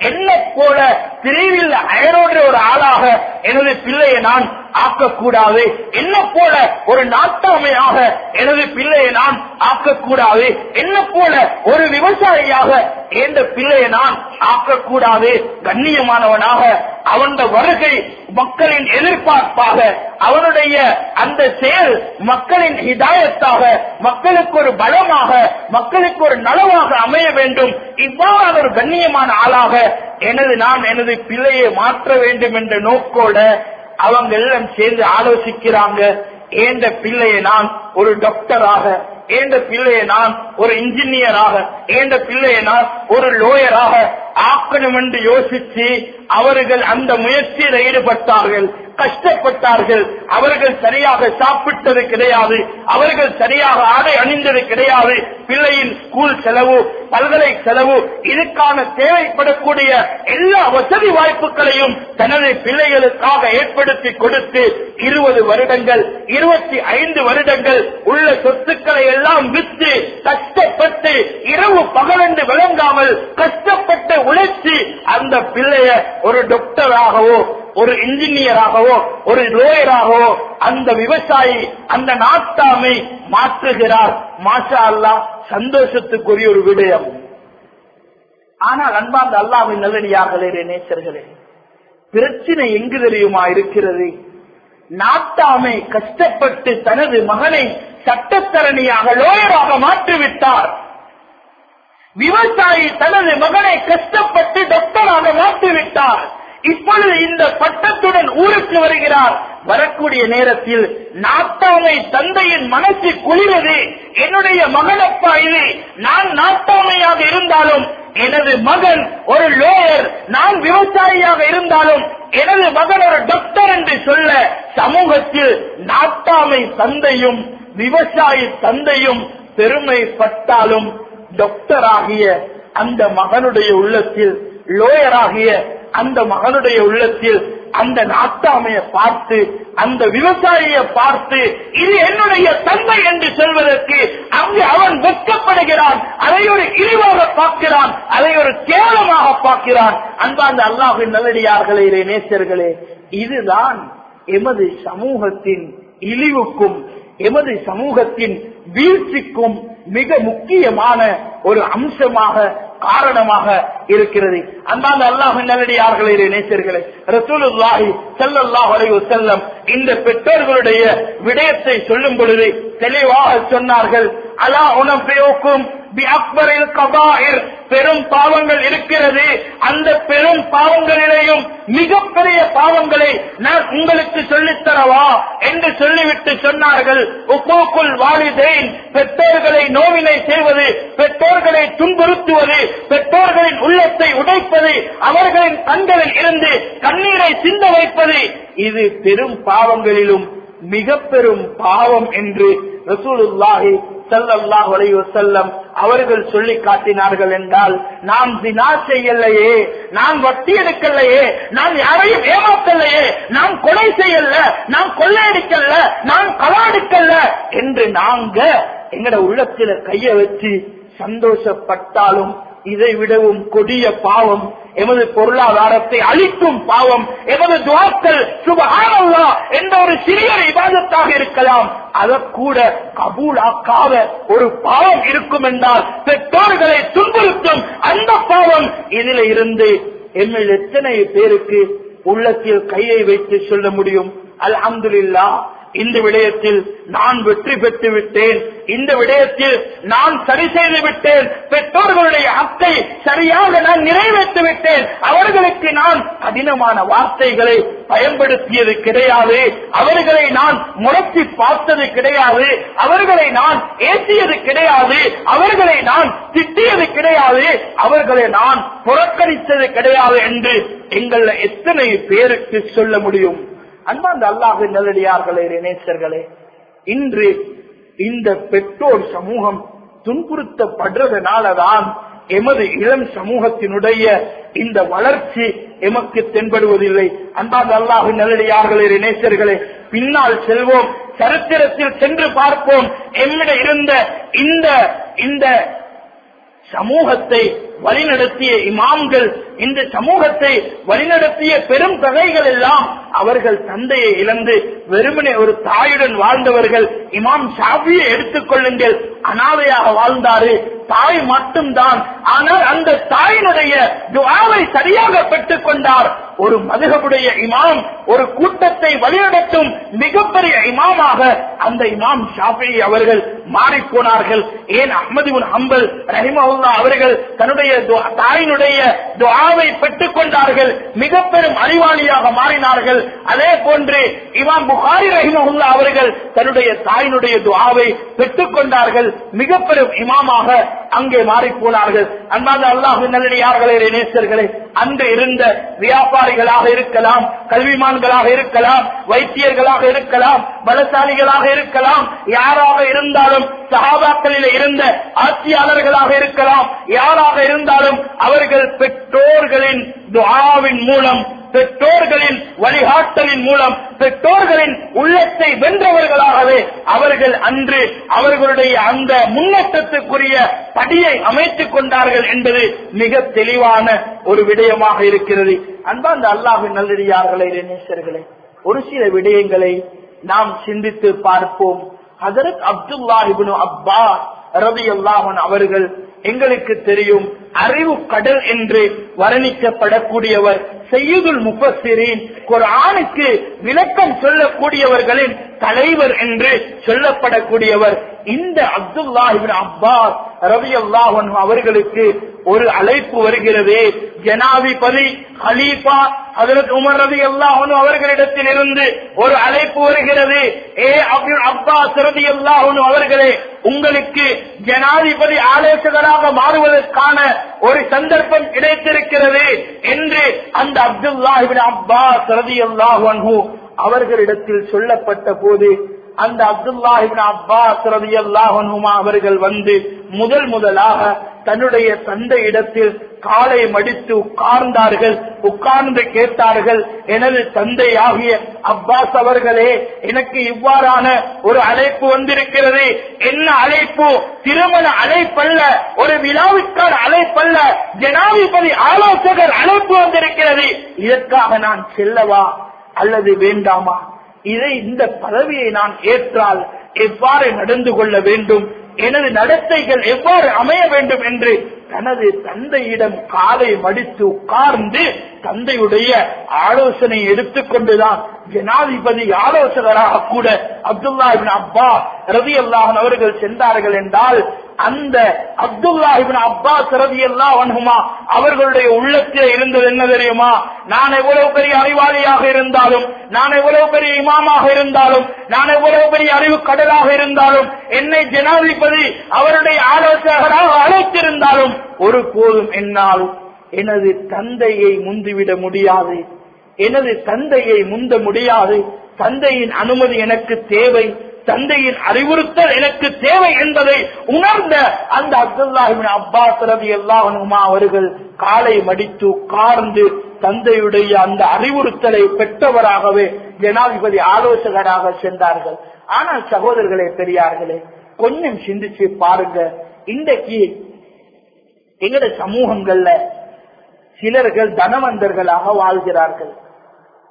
என்ன போல பிரிவில் அயரோடுற ஒரு ஆளாக எனது பிள்ளையை நான் ஆக்கக்கூடாது. என்ன போல ஒரு நாட்டாமையாக எனது பிள்ளையை நான் ஆக்கக்கூடாது? என்ன போல ஒரு விவசாயியாக எந்த பிள்ளையை நான் ஆக்கக்கூடாது? கண்ணியமானவனாக அவன் வருகை மக்களின் எதிர்பார்ப்பாக அவனுடைய அந்த செயல் மக்களின் ஹிதாயத்தாக மக்களுக்கு ஒரு பலமாக மக்களுக்கு ஒரு நலவாக அமைய வேண்டும். இவ்வாறான ஒரு கண்ணியமான ஆளாக எனது நான் எனது பிள்ளையை மாற்ற வேண்டும் என்ற நோக்கோட அவங்க எல்லாம் சேர்ந்து ஆலோசிக்கிறாங்க. ஏந்த பிள்ளையை நான் ஒரு டாக்டராக ஏந்த பிள்ளையை நான் ஒரு இன்ஜினியராக ஏந்த பிள்ளையை நான் ஒரு லோயராக ஆக்கணும் என்று யோசிச்சு அவர்கள் அந்த முயற்சியில் ஈடுபட்டார்கள் கஷ்டப்பட்டார்கள். அவர்கள் சரியாக சாப்பிட்டது கிடையாது அவர்கள் சரியாக ஆடை அணிந்தது கிடையாது. பிள்ளையின் ஸ்கூல் செலவு பல்கலை செலவு இதுக்கான தேவைப்படக்கூடிய எல்லா வசதி வாய்ப்புகளையும் தனது பிள்ளைகளுக்காக ஏற்படுத்தி கொடுத்து இருபது வருடங்கள் இருபத்தி ஐந்து வருடங்கள் உள்ள சொத்துக்களை எல்லாம் விற்று கஷ்டப்பட்டு இரவு பகலென்று விளங்காமல் கஷ்டப்பட்டு உழைச்சி அந்த பிள்ளைய ஒரு டாக்டராகவோ ஒரு இன்ஜினியராகவோ ஒரு லோயராகவோ அந்த விவசாயி அந்த நாட்டாமை மாற்றுகிறார். மாஷா அல்லா சந்தோஷத்துக்குரிய ஒரு விடயம். ஆனால் அன்பார்ந்த அல்லாவின் நல்லடியார்களே நேசர்களே பிரச்சனை எங்கு தெரியுமா இருக்கிறது? நாட்டாமை கஷ்டப்பட்டு தனது மகனை சட்டத்தரணியாக லோயராக மாற்றிவிட்டார். விவசாயி தனது மகனை கஷ்டப்பட்டு டாக்டராக மாற்றிவிட்டார். இப்பொழுது இந்த பட்டத்துடன் ஊருக்கு வருகிறார். வரக்கூடிய நேரத்தில் நாட்டாமை தந்தையின் மனசு குளிரது. என்னுடைய மகனப்பா இது. நான் நாட்டாமையாக இருந்தாலும் எனது மகன் ஒரு லோயர் நான் விவசாயியாக இருந்தாலும் எனது மகன் ஒரு டாக்டர் என்று சொல்ல சமூகத்தில் நாட்டாமை தந்தையும் விவசாயி தந்தையும் பெருமைப்பட்டாலும் டாக்டர் ஆகிய அந்த மகனுடைய உள்ளத்தில் லோயர் ஆகிய அந்த மகனுடைய உள்ளத்தில் அந்த நாட்டாமைய பார்த்து அந்த விவசாயியை பார்த்து இது என்னுடைய தந்தை என்று சொல்வதற்கு அங்கு அவன் வெட்கப்படுகிறான் அதை ஒரு இழிவாக பார்க்கிறான் அதை ஒரு கேவலமாக பார்க்கிறான். அன்பாந்த அல்லாஹின் நல்லடியார்களே நேசர்களே இதுதான் எமது சமூகத்தின் இழிவுக்கும் எமது சமூகத்தின் வீழ்ச்சிக்கும் மிக முக்கியமான ஒரு அம்சமாக காரணமாக இருக்கிறது. அந்தாந்த அல்லாஹ் நல்லடியார்களே நேசர்களே ரசூலுல்லாஹி ஸல்லல்லாஹு அலைஹி செல்லம் இந்த பெற்றோர்களுடைய விடயத்தை சொல்லும் பொழுது தெளிவாக சொன்னார்கள். அலா உனப்பயோக்கும் அக்பரில் கபாயிர். பெரும் பாவங்கள் இருக்கிறது. அந்த பெரும் பாவங்களிலேயும் மிகப்பெரிய பாவங்களை நான் உங்களுக்கு சொல்லித்தரவா என்று சொல்லிவிட்டு சொன்னார்கள். உப்போக்குள் வாலிதேன். பெற்றோர்களை நோவினை செய்வது பெற்றோர்களை துன்புறுத்துவது பெற்றோர்களின் உள்ளத்தை உடைப்பது அவர்களின் கண்களில் இருந்து கண்ணீரை சிந்த வைப்பது. இது பெரும் பாவங்களிலும் மிக பெரும் பாவம் என்று ரசூலுல்லாஹி ஸல்லல்லாஹு அலைஹி அவர்கள் சொல்லி காட்டினார்கள் என்றால் நாம் தினா செய்யலையே நாம் வட்டி எடுக்கலையே நாம் யாரையும் ஏமாத்தலையே நாம் கொலை செய்யல நாம் கொள்ளையடிக்கல நாம் களவாடிக்கல என்று நாங்க எங்கட உள்ளத்தில கைய வச்சு சந்தோஷப்பட்டாலும் இதை விடவும் கொடிய பாவம் எமது பொருளாதாரத்தை அழிக்கும் பாவம் எமது துவாக்கள் சுபஹானல்லா என்ற ஒரு சிறிய விவாதத்தாக இருக்கலாம். அதற்கூட கபூலாக்காத ஒரு பாவம் இருக்கும் என்றால் பெற்றோர்களை துன்புறுத்தும் அந்த பாவம் இதில் இருந்து எம்மில் எத்தனை பேருக்கு உள்ளத்தில் கையை வைத்து சொல்ல முடியும்? அல்ஹம்துலில்லா இந்த விடயத்தில் நான் வெற்றி பெற்று விட்டேன். இந்த விடயத்தில் நான் சரி செய்து விட்டேன். பெற்றோர்களுடைய அத்தை சரியாக நான் நிறைவேற்றி விட்டேன். அவர்களுக்கு நான் கடினமான வார்த்தைகளை பயன்படுத்தியது கிடையாது. அவர்களை நான் முடக்கி பார்த்தது கிடையாது. அவர்களை நான் ஏற்றியது கிடையாது. அவர்களை நான் திட்டியது கிடையாது. அவர்களை நான் புறக்கணித்தது கிடையாது என்று எங்கள எத்தனை பேருக்கு சொல்ல முடியும்? அன்பாந்த அல்லாஹு நல்லடியார்களே நேசர்களே இன்று இந்த பெற்றோர் சமூகம் துன்புறுத்தப்படுறதுனாலதான் எமது இளம் சமூகத்தினுடைய இந்த வளர்ச்சி எமக்கு தென்படுவதில்லை. அன்பாந்த அல்லாஹு நல்லடியார்களே நேசர்களே பின்னால் செல்வோம் சரித்திரத்தில் சென்று பார்ப்போம். எம்மிட இருந்த இந்த இந்த சமூகத்தை வழிநடத்திய இமாம்கள் இந்த சமூகத்தை வழிநடத்திய பெரும் தகைகள் எல்லாம் அவர்கள் தந்தையை இழந்து வெறுமனே ஒரு தாயுடன் வாழ்ந்தவர்கள். இமாம் ஷாபியை எடுத்துக் கொள்ளுங்கள். அனாதையாக வாழ்ந்தாரு. தாய் மட்டும்தான். ஆனால் அந்த தாயினுடைய துவாவை சரியாக பெற்றுக் கொண்டார். ஒரு மதுகபுடைய இமாம் ஒரு கூட்டத்தை வழிநடத்தும் மிகப்பெரிய இமாமாக அந்த இமாம் ஷாபி அவர்கள் மாறிப்போனார்கள். ஏன் அஹமது ஹம்பல் ரஹிமவுல்லா அவர்கள் தன்னுடைய தாயினுடைய துவா- துவாவை பெற்றுக் கொண்டார்கள் மிக பெரும் அறிவாளியாக மாறினார்கள். அதே போன்று இமாம் புகாரி ரஹிமவுல்லா அவர்கள் தன்னுடைய தாயினுடைய துவாவை பெற்றுக் கொண்டார்கள் மிக பெரும் இமாமாக அங்கே மாறி போனார்கள். அன்பாத அல்லாஹு நல்லடியார்களே நேசர்களே அன்று இருந்த வியாபாரிகளாக இருக்கலாம் கல்விமான்களாக இருக்கலாம் வைத்தியர்களாக இருக்கலாம் பலசாலிகளாக இருக்கலாம் யாராக இருந்தாலும் சகாபாக்களில் இருந்த ஆட்சியாளர்களாக இருக்கலாம் யாராக இருந்தாலும் அவர்கள் பெற்றோர் பெற்றோர்களின் துஆவின் மூலம் பெற்றோர்களின் வழிகாட்டலின் மூலம் பெற்றோர்களின் உள்ளத்தை வென்றவர்களாகவே அவர்கள் அன்று அவர்களுடைய அந்த முன்னேற்றத்துக்குரிய படியை அமைத்துக் கொண்டார்கள் என்பது மிக தெளிவான ஒரு விடயமாக இருக்கிறது. அன்பாந்த அல்லாஹின் நல்லடியார்களே நேசர்களே ஒரு சில விடயங்களை நாம் சிந்தித்து பார்ப்போம். ஹதரத் அப்துல்லாஹிபின் அப்பா ரவி அல்லாஹன் அவர்கள் எங்களுக்கு தெரியும். அறிவு கடல் என்று வர்ணிக்கப்படக்கூடியவர் செய்யுதுல் ஒரு ஆணுக்கு விளக்கம் சொல்லக்கூடியவர்களின் தலைவர் என்று சொல்லப்படக்கூடியவர். இந்த அப்துல்லாஹிபின் அப்பாஸ் ரவி அல்லாஹன் அவர்களுக்கு ஒரு அழைப்பு வருகிறது. ஜனாதிபதி ஹலீஃபா அதற்கு உமர் ரவி அல்லாஹன் அவர்களிடத்தில் இருந்து ஒரு அழைப்பு வருகிறது. ஏ அப்துல் அப்பாஸ் ரவி அல்லாஹன் அவர்களே உங்களுக்கு ஜனாதிபதி ஆலோசகராக மாறுவதற்கான ஒரு சந்தர்ப்பம் கிடைத்திருக்கிறது என்று அந்த அப்துல்லாஹிபின் அப்பாஸ் ரவி அல்லாஹு அவர்களிடத்தில் சொல்லப்பட்ட போது அந்த அப்துல்லாஹிபின் அப்பாஸ் ரதி அல்லாஹனுமா அவர்கள் வந்து முதல் முதலாக தன்னுடைய தந்தை இடத்தில் காலை மடித்து உட்கார்ந்தார்கள். உட்கார்ந்து கேட்டார்கள் எனது தந்தை ஆகிய அப்பாஸ் அவர்களே எனக்கு இவ்வாறான ஒரு அழைப்பு வந்திருக்கிறது. என்ன அழைப்பு? திருமண அழைப்பல்ல ஒரு விழாவிற்கான அழைப்பல்ல ஜனாதிபதி ஆலோசகர் அழைப்பு வந்திருக்கிறது. இதற்காக நான் செல்லவா அல்லது வேண்டாமா? இதை இந்த பதவியை நான் ஏற்றால் எவ்வாறு நடந்து கொள்ள வேண்டும்? எனது நடத்தைகள் எவ்வாறு அமைய வேண்டும் என்று தனது தந்தையிடம் காலை மடித்து உட்கார்ந்து தந்தையுடைய ஆலோசனை எடுத்துக்கொண்டுதான் ஜனாதிபதி ஆலோசகராக கூட அப்துல்லாஹிபின் அப்பா ரவி அல்லாஹன் அவர்கள் சென்றார்கள் என்றால் அந்த அப்துல்லாஹிபின் அப்பாஸ் ரதி அல்லாஹனுமா அவர்களுடைய உள்ளத்தில் இருந்தது என்ன தெரியுமா? நான் எவ்வளவு பெரிய அறிவாளியாக இருந்தாலும் நான் எவ்வளவு பெரிய இமாமாக இருந்தாலும் நான் எவ்வளவு பெரிய அறிவு கடலாக இருந்தாலும் என்னை ஜனாதிபதி அவருடைய ஆலோசகராக அழைத்திருந்தாலும் ஒரு போதும் என்னால் எனது தந்தையை முந்திவிட முடியாது. எனது தந்தையை முந்த முடியாது. தந்தையின் அனுமதி எனக்கு தேவை. தந்தையின் அறிவுறுத்தல் எனக்கு தேவை என்பதை உணர்ந்த அந்த அப்துல்லாஹிபின் அப்பாஸ் ரவி எல்லாவனுமா அவர்கள் காலை மடித்து உட்கார்ந்து தந்தையுடைய அந்த அறிவுறுத்தலை பெற்றவராகவே ஜனாதிபதி ஆலோசகராக சென்றார்கள். ஆனால் சகோதரர்களே பெரியார்களே கொஞ்சம் சிந்திச்சு பாருங்க. இன்றைக்கு எங்கட சமூகங்கள்ல சிலர்கள் தனவந்தர்களாக வாழ்கிறார்கள்.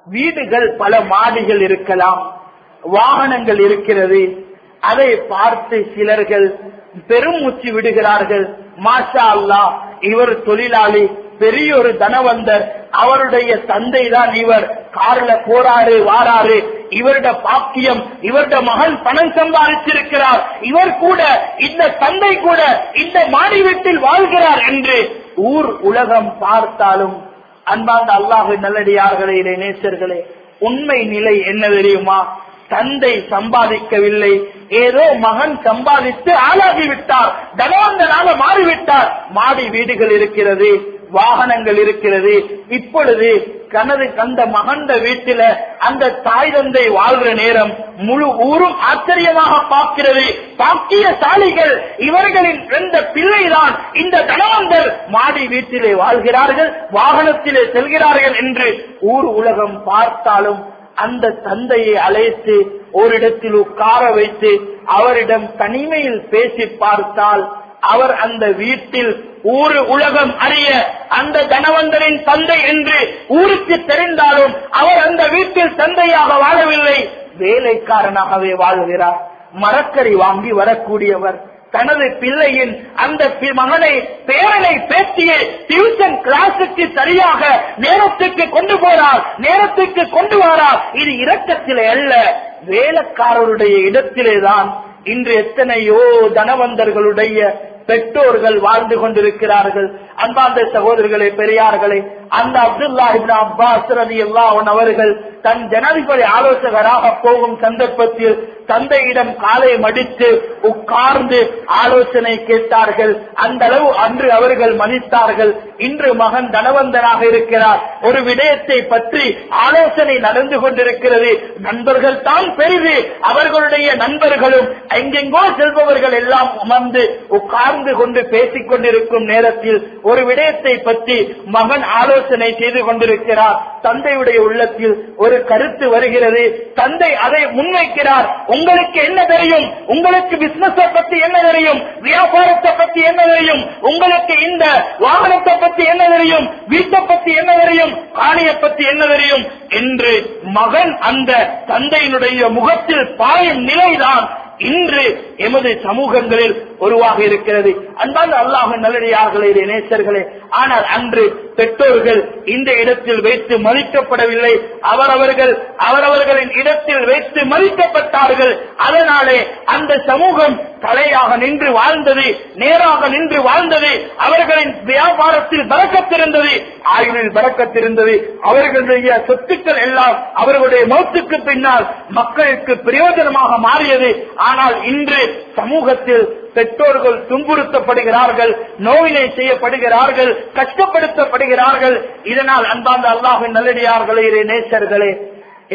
வீடுகள் பல மாடிகள் இருக்கலாம் வாகனங்கள் இருக்கிறது. அதை பார்த்து சிலர்கள் பெருமூச்சு விடுகிறார்கள். மாஷா அல்லா இவர் தொழிலாளி பெரிய ஒரு தனவந்தர். அவருடைய தந்தை தான் இவர். கார்ல போறாரு வாராரு. இவருட பாக்கியம் இவருட மகன் பணம் சம்பாதிச்சிருக்கிறார் இவர் கூட இந்த தந்தை கூட இந்த மாடி வீட்டில் வாழ்கிறார் என்று ஊர் உலகம் பார்த்தாலும் அன்பார்ந்த அல்லாஹு நல்லடியார்களே நேசர்களே உண்மை நிலை என்ன தெரியுமா? தந்தை சம்பாதிக்கவில்லை. ஏதோ மகன் சம்பாதித்து ஆளாகிவிட்டார். தனவந்தனாக மாறிவிட்டார். மாடி வீடுகள் இருக்கிறது வாகனங்கள் இருக்கிறது. இப்பொழுது கனது கந்த மகந்த வீட்டில அந்த தாய் தந்தை வாழ்கிற நேரம் முழு ஊரும் ஆச்சரியமாக பார்க்கிறது. பாக்கியசாலிகள் இவர்களின் எந்த பிள்ளைதான் இந்த தனவந்தர். மாடி வீட்டிலே வாழ்கிறார்கள் வாகனத்திலே செல்கிறார்கள் என்று ஊர் உலகம் பார்த்தாலும் அந்த தந்தையை அழைத்து ஓரிடத்தில் உட்கார வைத்து அவரிடம் தனிமையில் பேசி பார்த்தால் அவர் அந்த வீட்டில் ஊரு உலகம் அறிய அந்த தனவந்தரின் தந்தை என்று ஊருக்கு தெரிந்தாலும் அவர் அந்த வீட்டில் தந்தையாக வாழவில்லை. வேலைக்காரனாகவே வாழ்கிறார். மரக்கறி வாங்கி வரக்கூடியவர். தனது பிள்ளையின் அந்த மகனை பேரனை பேட்டியை டியூஷன் கிளாஸுக்கு சரியாக நேரத்துக்கு கொண்டு போறார். நேரத்துக்கு கொண்டு வரார். இது இரக்கத்திலே அல்ல. வேலைக்காரருடைய இடத்திலேதான் இன்று எத்தனையோ தனவந்தர்களுடைய பெற்றோர்கள் வாழ்ந்து கொண்டிருக்கிறார்கள். அன்பார்ந்த சகோதரர்களே பெரியார்களே அந்த அப்துல்லா இப்னு அப்பாஸ் அவர்கள் தன் ஜனாதிபதி ஆலோசகராக போகும் சந்தர்ப்பத்தில் தந்தையிடம் காலை மடித்து உட்கார்ந்து ஆலோசனை கேட்டார்கள். அந்த அளவு அன்று அவர்கள் மதித்தார்கள் இன்று மகன் தனவந்தனாக இருக்கிறார். ஒரு விடயத்தை பற்றி ஆலோசனை நடந்து கொண்டிருக்கிறது. நண்பர்கள் தான் பெரிது. அவர்களுடைய நண்பர்களும் எங்கெங்கோ செல்பவர்கள் எல்லாம் அமர்ந்து உட்கார்ந்து கொண்டு பேசிக் கொண்டிருக்கும் நேரத்தில் ஒரு விடயத்தை பற்றி மகன் ஆலோசனை செய்து கொண்டிருக்கிறார். தந்தையுடைய உள்ளத்தில் ஒரு கருத்து வருகிறது. தந்தை அதை முன்வைக்கிறார். உங்களுக்கு என்ன தெரியும்? உங்களுக்கு பிசினஸ் பத்தி என்ன தெரியும்? வியாபாரத்தை பத்தி என்ன தெரியும்? உங்களுக்கு இந்த வாகனத்தை பத்தி என்ன தெரியும்? வீட்டை பத்தி என்ன தெரியும்? காணிய பத்தி என்ன தெரியும்? என்று மகன் அந்த தந்தையினுடைய முகத்தில் பாயும் நிலைதான் இன்று எமது சமூகங்களில் உருவாக இருக்கிறது. அன்பான அல்லாஹ் நல்லடியார்களே நேசர்களே ஆனால் அன்று பெற்றோர்கள் இந்த இடத்தில் வைத்து மதிக்கப்படவில்லை அவரவர்கள் அவரவர்களின் இடத்தில் வைத்து மதிக்கப்பட்டார்கள் அதனாலே அந்த சமூகம் தலையாக நின்று வாழ்ந்தது நேராக நின்று வாழ்ந்தது அவர்களின் வியாபாரத்தில் பறக்கத்திருந்தது. ஆயுளில் பறக்கத்திருந்தது. அவர்களுடைய சொத்துக்கள் எல்லாம் அவர்களுடைய மௌத்துக்கு பின்னால் மக்களுக்கு பிரயோஜனமாக மாறியது. ஆனால் இன்று சமூகத்தில் பெற்றோர்கள் துன்புறுத்தப்படுகிறார்கள் நோயினை செய்யப்படுகிறார்கள் கஷ்டப்படுத்தப்படுகிறார்கள். இதனால் அன்பாந்த அல்லாஹின் நல்லடியார்களே நேசர்களே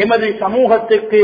எமது சமூகத்துக்கு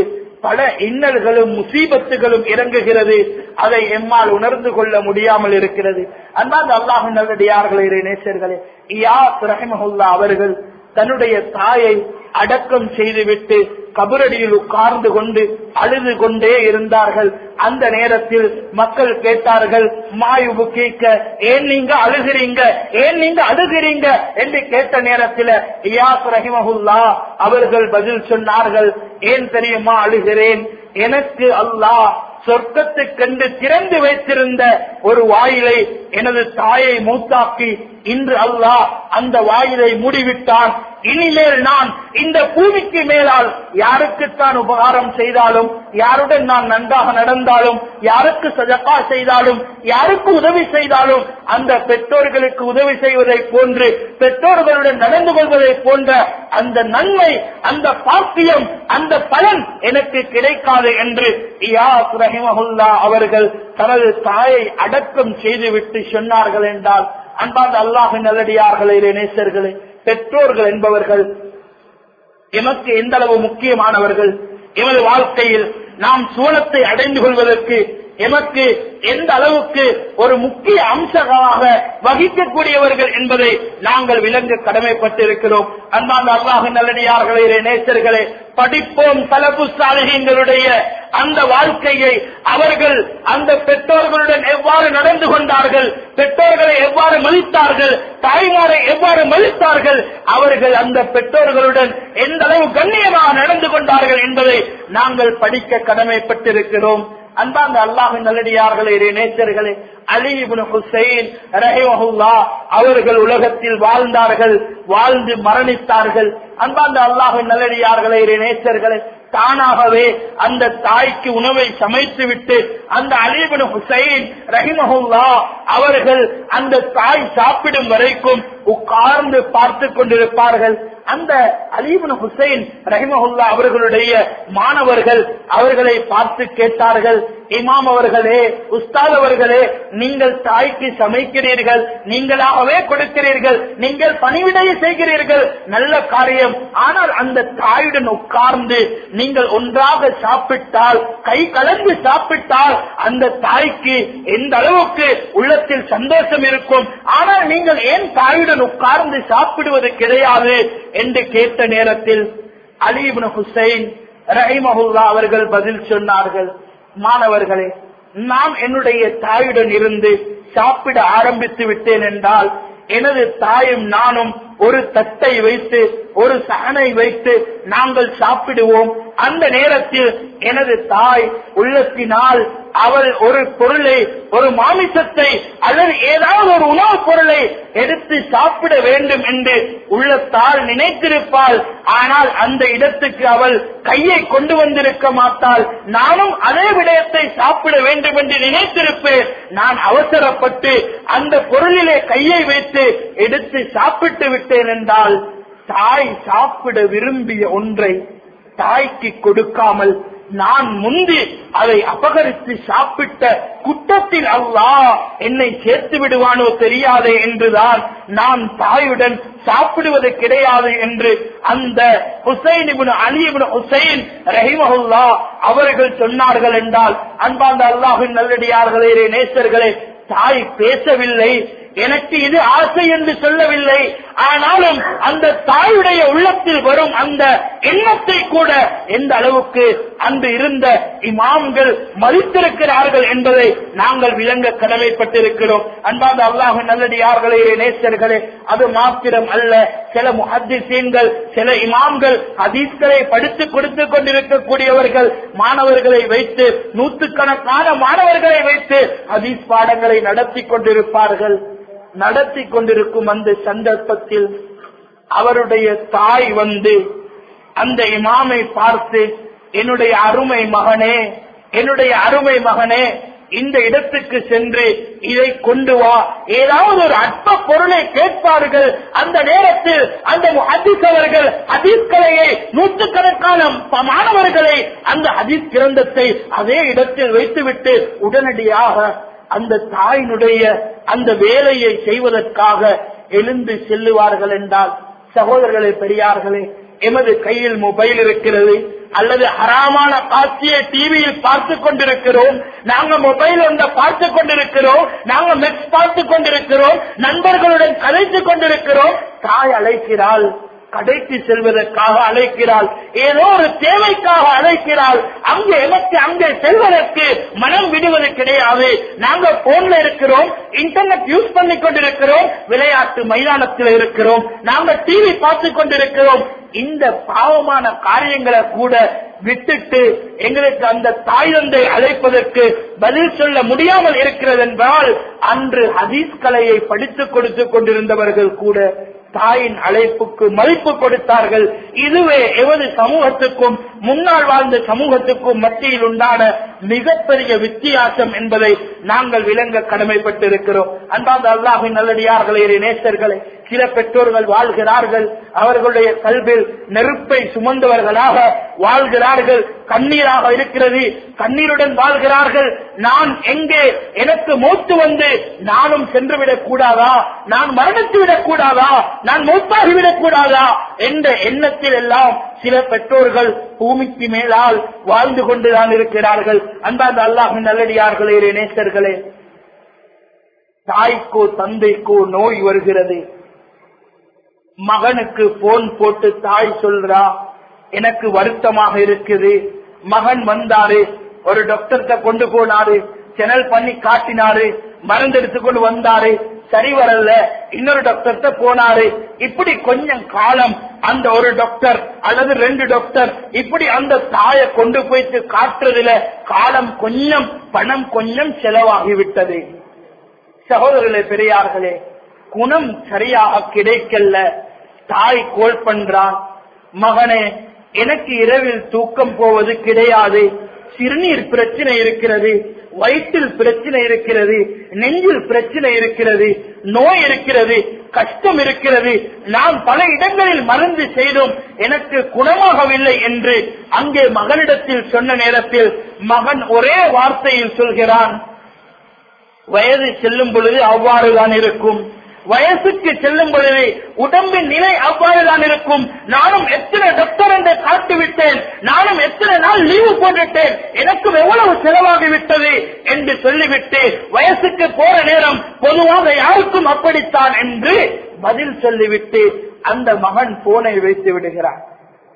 பல இன்னல்களும் முசீபத்துகளும் இறங்குகிறது. அதை எம்மால் உணர்ந்து கொள்ள முடியாமல் இருக்கிறது. அன்பாந்த அல்லாஹின் நல்லடியார்களே நேசர்களே இயா ரஹிமஹுல்லா அவர்கள் தன்னுடைய தாயை அடக்கம் செய்துவிட்டு கபரடியில் உட்கார்ந்து கொண்டு அழுது கொண்டே இருந்தார்கள். அந்த நேரத்தில் மக்கள் கேட்டார்கள் மாயுபு கேட்க ஏன் நீங்க அழுகிறீங்க? ஏன் நீங்க அழுகிறீங்க? என்று கேட்ட நேரத்தில் இயாஸ் ரஹிமஹுல்லா அவர்கள் பதில் சொன்னார்கள் ஏன் தெரியுமா அழுகிறேன்? எனக்கு அல்லாஹ் சொர்க்கத்துக்கென்று திறந்து வைத்திருந்த ஒரு வாயிலை எனது தாயை மூத்தாக்கி இன்று அல்லாஹ் அந்த வாயிலை மூடிவிட்டான். இனிமேல் நான் இந்த பூமிக்கு மேலால் யாருக்குத்தான் உபகாரம் செய்தாலும் யாருடன் நான் நன்றாக நடந்தாலும் யாருக்கு சஜப்பா செய்தாலும் யாருக்கு உதவி செய்தாலும் அந்த பெற்றோர்களுக்கு உதவி செய்வதை போன்று பெற்றோர்களுடன் நடந்து கொள்வதை போன்ற அந்த நன்மை அந்த பாக்கியம் அந்த பலன் எனக்கு கிடைக்காது என்று இயாஸ் ரஹிமஹுல்லா அவர்கள் தனது தாயை அடக்கம் செய்துவிட்டு சொன்னார்கள் என்றால் அன்பாந்த அல்லாஹின் நல்லடியார்களே நேசர்களே பெற்றோர்கள் என்பவர்கள் எமக்கு எந்த அளவு முக்கியமானவர்கள் எமது வாழ்க்கையில் நாம் சூழத்தை அடைந்து கொள்வதற்கு எமக்கு எந்த அளவுக்கு ஒரு முக்கிய அம்சமாக வகிக்கக்கூடியவர்கள் என்பதை நாங்கள் விளங்க கடமைப்பட்டிருக்கிறோம். அன்பாந்த அல்லாஹ் நல்லடியார்களே நேசர்களே படிப்போம் தலப்பு சாதகங்களுடைய அந்த வாழ்க்கையை அவர்கள் அந்த பெற்றோர்களுடன் எவ்வாறு நடந்து கொண்டார்கள் பெற்றோர்களை எவ்வாறு மதித்தார்கள் தாய்மாரை எவ்வாறு மதித்தார்கள் அவர்கள் அந்த பெற்றோர்களுடன் எந்த அளவு கண்ணியமாக நடந்து கொண்டார்கள் என்பதை நாங்கள் படிக்க கடமைப்பட்டிருக்கிறோம். அன்பாந்த அல்லாஹின் நல்லடியார்களே நேச்சர்களே அலி ஹுசைன் ரஹிமஹுல்லா அவர்கள் உலகத்தில் வாழ்ந்தார்கள் வாழ்ந்து மரணித்தார்கள். அன்பாந்த அல்லாஹின் நல்லடியார்களே நேச்சர்களே தானாகவே அந்த தாய்க்கு உணவை சமைத்து விட்டு அந்த அலிபன் ஹுசைன் ரஹிமஹுல்லா அவர்கள் அந்த தாய் சாப்பிடும் வரைக்கும் உட்கார்ந்து பார்த்து கொண்டிருப்பார்கள். அந்த அலீபன் ஹுசைன் ரஹிமஹுல்லா அவர்களுடைய மாணவர்கள் அவர்களை பார்த்து கேட்டார்கள் இமாம் அவர்களே உஸ்தாத் அவர்களே நீங்கள் தாய்க்கு சமைக்கிறீர்கள் நீங்களாகவே கொடுக்கிறீர்கள் நீங்கள் பணிவிடையை செய்கிறீர்கள் நல்ல காரியம். ஆனால் அந்த தாயுடன் உட்கார்ந்து நீங்கள் ஒன்றாக சாப்பிட்டால் கை கலந்து சாப்பிட்டால் அந்த தாய்க்கு எந்த அளவுக்கு உள்ளத்தில் சந்தோஷம் இருக்கும். ஆனால் நீங்கள் ஏன் தாயுடன் உட்கார்ந்து சாப்பிடுவது கிடையாது என்று கேட்ட நேரத்தில் அலீபன் ஹுசைன் ரஹிமஹுல்லா அவர்கள் பதில் சொன்னார்கள். மாணவர்களே நான் என்னுடைய தாயுடன் இருந்து சாப்பிட ஆரம்பித்து விட்டேன் என்றால் எனது தாயும் நானும் ஒரு தட்டை வைத்து ஒரு சகனை வைத்து நாங்கள் சாப்பிடுவோம் அந்த நேரத்தில் எனது தாய் உள்ளத்தினால் அவள் ஒரு பொருளை ஒரு மாமிசத்தை அல்லது ஏதாவது ஒரு உணவுப் பொருளை எடுத்து சாப்பிட வேண்டும் என்று உள்ளத்தால் நினைத்திருப்பாள். ஆனால் அந்த இடத்துக்கு அவள் கையை கொண்டு வந்திருக்க மாட்டாள். நானும் அதே விடயத்தை சாப்பிட வேண்டும் என்று நினைத்திருப்பேன். நான் அவசரப்பட்டு அந்த பொருளிலே கையை வைத்து எடுத்து சாப்பிட்டு விட்டேன் என்றால் தாய் சாப்பிட விரும்பிய ஒன்றை தாய்க்கு கொடுக்காமல் நான் முந்தி அதை அபகரித்து சாப்பிட்ட குற்றத்தில் அல்லாஹ் என்னை சேர்த்து விடுவானோ தெரியாதே என்றுதான் நான் தாயுடன் சாப்பிடுவது கிடையாது என்று அந்த ஹுசைன் இப்னு அலி ஹுசைன் ரஹிமஹுல்லா அவர்கள் சொன்னார்கள் என்றால் அன்பாந்த அல்லாஹின் நல்லடியார்களே நேசர்களே தாய் பேசவில்லை. எனக்கு இது ஆசை என்று சொல்லவில்லை. ஆனாலும் அந்த தாயுடைய உள்ளத்தில் வரும் அந்த எண்ணத்தை கூட எந்த அளவுக்கு அன்று இருந்த இமாம்கள் மதித்திருக்கிறார்கள் என்பதை நாங்கள் விளங்க கடமைப்பட்டிருக்கிறோம். அன்பாந்த அல்லாஹ் நல்லடியார்களே நேசர்களே அது மாத்திரம் அல்ல. சில முஹத்திசீன்கள் சில இமாம்கள் ஹதீஸ்களை படித்து கொடுத்து கொண்டிருக்கக்கூடியவர்கள் மாணவர்களை வைத்து நூற்றுக்கணக்கான மாணவர்களை வைத்து ஹதீஸ் பாடங்களை நடத்தி கொண்டிருப்பார்கள். நடத்தி கொண்டிருக்கும் அந்த சந்தர்ப்பத்தில் அவருடைய தாய் வந்து அந்த இமாமை பார்த்து என்னுடைய அருமை மகனே என்னுடைய அருமை மகனே இந்த இடத்துக்கு சென்று இதை கொண்டு வா. ஏதாவது ஒரு அற்ப பொருளை கேட்பார்கள். அந்த நேரத்தில் அந்த ஹதீஸ் அவர்கள் ஹதீஸ் கலையை நூற்றுக்கணக்கான மாணவர்களை அந்த அதிஸ் கிரந்தத்தை அதே இடத்தில் வைத்துவிட்டு உடனடியாக அந்த தாயினுடைய அந்த வேலையை செய்வதற்காக எழுந்து செல்லுவார்கள் என்றால் சகோதரர்களே பெரியார்களே எமது கையில் மொபைல் இருக்கிறது அல்லது அறாமான காட்சியை டிவியில் பார்த்து கொண்டிருக்கிறோம் நாங்க மொபைல் ஒன்றை பார்த்து கொண்டிருக்கிறோம் நாங்க மெக்ஸ் பார்த்து கொண்டிருக்கிறோம் நண்பர்களுடன் கலைத்து கொண்டிருக்கிறோம் தாய் அழைக்கிறாள் கடைக்கு செல்வதற்காக அழைக்கிறாள். ஏதோ ஒரு தேவைக்காக அழைக்கிறாள். அங்கே எனக்கு அங்கே செல்வதற்கு மனம் விடுவது கிடையாது. நாங்க போன்ல இருக்கிறோம் இன்டர்நெட் யூஸ் பண்ணி கொண்டிருக்கிறோம் விளையாட்டு மைதானத்தில் இருக்கிறோம். நாங்க டிவி பார்த்து கொண்டிருக்கிறோம். இந்த பாவமான காரியங்களை கூட விட்டுட்டு எங்களுக்கு அந்த தாய் தந்தை அழைப்பதற்கு பதில் சொல்ல முடியாமல் இருக்கிறது என்றால் அன்று ஹதீஸ் கலையை படித்துக் கொடுத்துக் கொண்டிருந்தவர்கள் கூட தாயின் அழைப்புக்கு மதிப்பு கொடுத்தார்கள். இதுவே எவது சமூகத்துக்கும் முன்னால் வாழ்ந்த சமூகத்துக்கும் மத்தியில் உண்டான மிகப்பெரிய வித்தியாசம் என்பதை நாங்கள் விளங்க கடமைப்பட்டிருக்கிறோம். அன்பாந்த அல்லாஹின் நல்லடியார்களே நேசர்களே சில பெற்றோர்கள் வாழ்கிறார்கள். அவர்களுடைய கல்வில் நெருப்பை சுமந்தவர்களாக வாழ்கிறார்கள். கண்ணீராக இருக்கிறது. கண்ணீருடன் வாழ்கிறார்கள். நான் எங்கே? எனக்கு மூத்து வந்து நானும் சென்று விடக் கூடாதா? நான் மரணித்து விடக் கூடாதா? நான் மூத்தாகிவிடக் கூடாதா? என்ற எண்ணத்தில் எல்லாம் சில பெற்றோர்கள் பூமிக்கு மேலால் வாழ்ந்து கொண்டுதான் இருக்கிறார்கள். அன்பார்ந்த அல்லாஹின் நல்லடியார்களே நேசர்களே தாய்க்கோ தந்தைக்கோ நோய் வருகிறது. மகனுக்கு போன் போட்டு தாய் சொல்றா எனக்கு வருத்தமாக இருக்குது. மகன் வந்தாரு ஒரு டாக்டர்கிட்ட கொண்டு போனாரு செனல் பண்ணி காட்டினாரு மருந்து எடுத்துக்கொண்டு வந்தாரு சரி வரல. இன்னொரு டாக்டர்கிட்ட போனாரு. இப்படி கொஞ்சம் காலம் அந்த ஒரு டாக்டர் அல்லது ரெண்டு டாக்டர் இப்படி அந்த தாயை கொண்டு போயிட்டு காட்டுறதுல காலம் கொஞ்சம் பணம் கொஞ்சம் செலவாகிவிட்டது. சகோதரர்களே பெரியார்களே குணம் சரியாக கிடைக்கல. தாய் கோல் பண்றான் மகனே எனக்கு இரவில் தூக்கம் போவது கிடையாது. சிறுநீர் பிரச்சனை இருக்கிறது. வயிற்றில் பிரச்சனை இருக்கிறது நெஞ்சில் பிரச்சனை இருக்கிறது நோய் இருக்கிறது கஷ்டம் இருக்கிறது நாம் பல இடங்களில் மருந்து செய்தோம் எனக்கு குணமாகவில்லை என்று அங்கே மகனிடத்தில் சொன்ன நேரத்தில் மகன் ஒரே வார்த்தையில் சொல்கிறான். வயது செல்லும் பொழுது அவ்வாறுதான் இருக்கும். வயசுக்கு செல்லும் பொழுது உடம்பின் நிலை அவ்வாறுதான் இருக்கும். நானும் எத்தனை டாக்டர் என்று காட்டுவிட்டேன். நானும் எத்தனை நாள் லீவு போட்டுட்டேன் எனக்கும் எவ்வளவு செலவாகி விட்டது என்று சொல்லிவிட்டு வயசுக்கு போற நேரம் பொதுவாக யாருக்கும் அப்படித்தான் என்று பதில் சொல்லிவிட்டு அந்த மகன் போனை வைத்து விடுகிறார்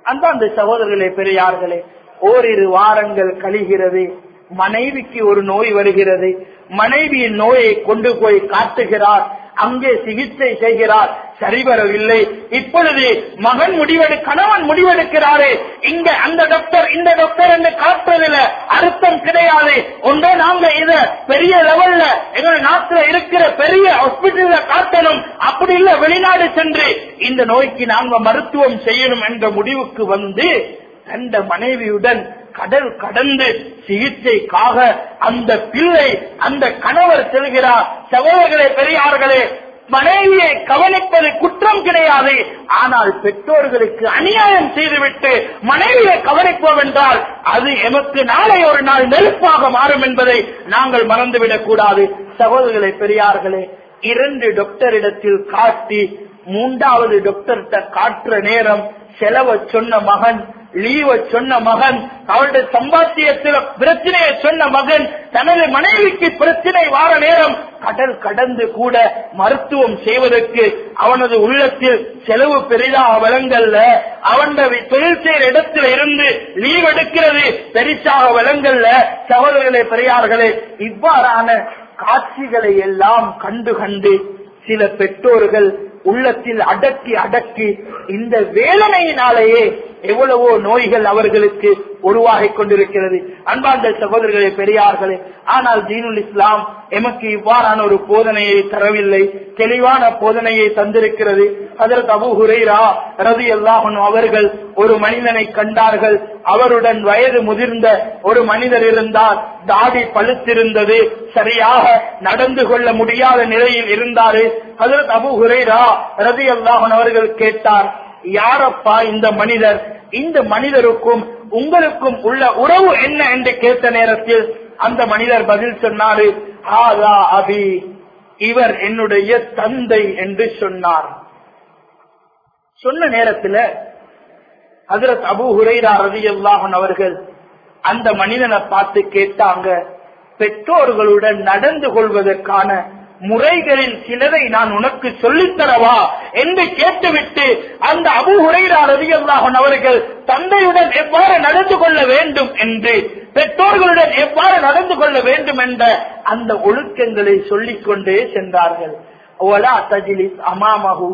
அந்த அந்த சகோதரர்களே பெரியார்களே ஓரிரு வாரங்கள் கழிகிறது. மனைவிக்கு ஒரு நோய் வருகிறது. மனைவியின் நோயை கொண்டு போய் காட்டுகிறார். அங்கே சிகிச்சை செய்கிறார். சரிவரவில்லை. இப்பொழுது மகன் முடிவெடு கணவன் முடிவெடுக்கிறாரே. இங்க அந்த டாக்டர் இந்த டாக்டர் என்று காட்டுறதுல அர்த்தம் கிடையாது. ஒன்றே நாங்க இத பெரிய லெவல்ல எங்க நாட்டுல இருக்கிற பெரிய ஹாஸ்பிட்டல்ல காட்டணும். அப்படி இல்ல வெளிநாடு சென்று இந்த நோய்க்கு நாங்க மருத்துவம் செய்யணும் என்ற முடிவுக்கு வந்து தந்த மனைவியுடன் கடல் கடந்து சிகிச்சைக்காக அந்த பிள்ளை அந்த கணவர் செல்கிறார். சகோதரர்களே பெரியார்களே மனைவியை கவனிப்பது குற்றம் கிடையாது. ஆனால் பெற்றோர்களுக்கு அநியாயம் செய்துவிட்டு மனைவியை கவனிப்போம் என்றால் அது எமக்கு நாளை ஒரு நாள் நெருப்பாக மாறும் என்பதை நாங்கள் மறந்துவிடக் கூடாது. சகோதரர்களே பெரியார்களே இரண்டு டாக்டரிடத்தில் காட்டி மூன்றாவது டாக்டர்கிட்ட காட்டுற நேரம் செலவை சொன்ன மகன் லீவை சொன்ன மகன் அவருடைய சம்பாத்தியத்தில் பிரச்சனையை சொன்ன மகன் தனது மனைவிக்கு பிரச்சனை வார நேரம் கடல் கடந்து கூட மருத்துவம் செய்வதற்கு அவனது உள்ளத்தில் செலவு பெரிதாக விளங்கல்ல அவன் தொழில் செய்கிற இடத்துல இருந்து லீவ் எடுக்கிறது பெரிசாக விளங்கல்ல சகோதரர்களே பெரியார்களே இவ்வாறான காட்சிகளை எல்லாம் கண்டு கண்டு சில பெற்றோர்கள் உள்ளத்தில் அடக்கி அடக்கி இந்த வேதனையினாலேயே எவ்வளவோ நோய்கள் அவர்களுக்கு உருவாகிக் கொண்டிருக்கிறது. அன்பார்ந்த சகோதரர்களே பெரியார்களே ஆனால் தீனுல் இஸ்லாம் எமக்கு இவ்வாறான ஒரு போதனையை தரவில்லை. தெளிவான போதனையை தந்திருக்கிறது. அதற்கு அபு ஹுரேரா ரதி அல்லாஹன் அவர்கள் ஒரு மனிதனை கண்டார்கள். அவருடன் வயது முதிர்ந்த ஒரு மனிதர் இருந்தார். தாடி பழுத்திருந்தது. சரியாக நடந்து கொள்ள முடியாத நிலையில் இருந்தாரு. அதற்கு அபு ஹுரேரா ரதி அல்லாஹன் அவர்கள் கேட்டார் யாரப்பா இந்த மனிதர்? இந்த மனிதருக்கும் உங்களுக்கும் உள்ள உறவு என்ன? என்று கேட்ட நேரத்தில் அந்த மனிதர் பதில் சொன்னாரு ஆதா அபி இவர் என்னுடைய தந்தை என்று சொன்னார். சொன்ன நேரத்தில் ஹசரத் அபு ஹுரைரா ரவி அல்லாஹன் அவர்கள் அந்த மனிதனை பார்த்து கேட்டாங்க பெற்றோர்களுடன் நடந்து கொள்வதற்கான முறைகளில் சிலரை நான் உனக்கு சொல்லித்தரவா என்று கேட்டுவிட்டு அந்த அபு உரைரா ரவியல்லாஹன் அவர்கள் தந்தையுடன் எவ்வாறு நடந்து கொள்ள வேண்டும் என்று பெற்றோர்களுடன் எவ்வாறு நடந்து கொள்ள வேண்டும் என்ற அந்த ஒழுக்கங்களை சொல்லிக் கொண்டே சென்றார்கள் ஓலா அமாமகு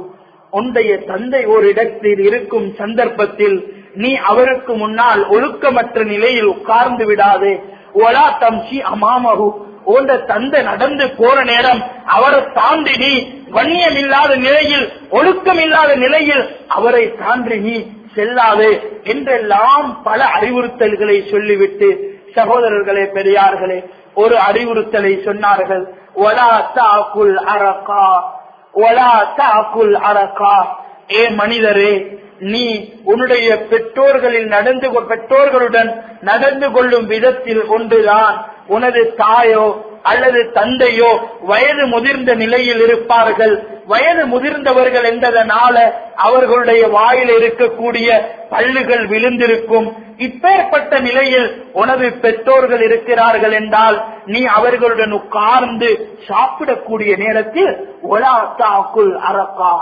உன்னுடைய தந்தை ஒரு இடத்தில் இருக்கும் சந்தர்ப்பத்தில் நீ அவருக்கு முன்னால் ஒழுக்கமற்ற நிலையில் உட்கார்ந்து விடாதே. ஒலா தம்சி அமாமகு உண்ட தந்தை நடந்து போற நேரம் அவரை தாண்டி நீ வன்னியம் இல்லாத நிலையில் ஒழுக்கம் இல்லாத நிலையில் அவரை தாண்டி நீ செல்லாது என்றெல்லாம் பல அறிவுறுத்தல்களை சொல்லிவிட்டு சகோதரர்களே பெரியார்களே ஒரு அறிவுறுத்தலை சொன்னார்கள். ஒலா தாக்குல் அரகா. ஒலா தாக்குல் அரக்கா ஏ மனிதரே நீ உன்னுடைய பெற்றோர்களில் நடந்து பெற்றோர்களுடன் நடந்து கொள்ளும் விதத்தில் ஒன்றுதான். உனது தாயோ அல்லது தந்தையோ வயது முதிர்ந்த நிலையில் இருப்பார்கள். வயது முதிர்ந்தவர்கள் என்பதனால அவர்களுடைய வாயில் இருக்கக்கூடிய பல்லுகள் விழுந்திருக்கும். இப்பேற்பட்ட நிலையில் உனது பெற்றோர்கள் இருக்கிறார்கள் என்றால் நீ அவர்களுடன் உட்கார்ந்து சாப்பிடக்கூடிய நேரத்தில் ஒலாத்தாக்குள் அரக்கா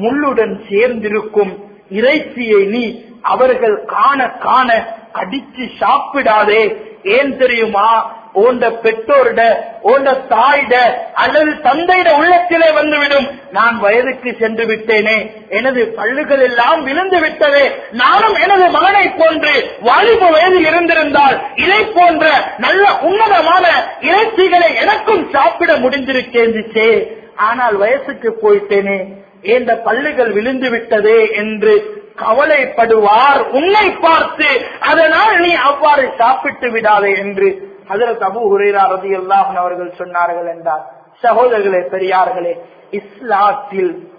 முள்ளுடன் சேர்ந்திருக்கும் இறைச்சியை நீ அவர்கள் காண காண கடிச்சு சாப்பிடாதே. ஏன் தெரியுமா? ஓண்ட பெற்றோரிட ஓண்ட தாயிட அல்லது தந்தையிட உள்ளத்திலே வந்துவிடும். நான் வயதுக்கு சென்று விட்டேனே எனது பள்ளுகள் எல்லாம் விழுந்து விட்டதே நானும் எனது மகனை போன்று வாலிப வயதில் இருந்திருந்தால் இதை போன்ற நல்ல உன்னதமான இறைச்சிகளை எனக்கும் சாப்பிட முடிந்திருக்கேந்துச்சே ஆனால் வயசுக்கு போயிட்டேனே இந்த பள்ளுகள் விழுந்து விட்டதே என்று கவலைப்படுவார் உன்னை பார்த்து அதனால் நீ அவ்வாறு சாப்பிட்டு விடாதே என்று அதற்கு அபு ஹுரேரா ரதி அவர்கள் சொன்னார்கள் என்றார். சகோதரர்களே பெரியார்களே இஸ்லாத்தில்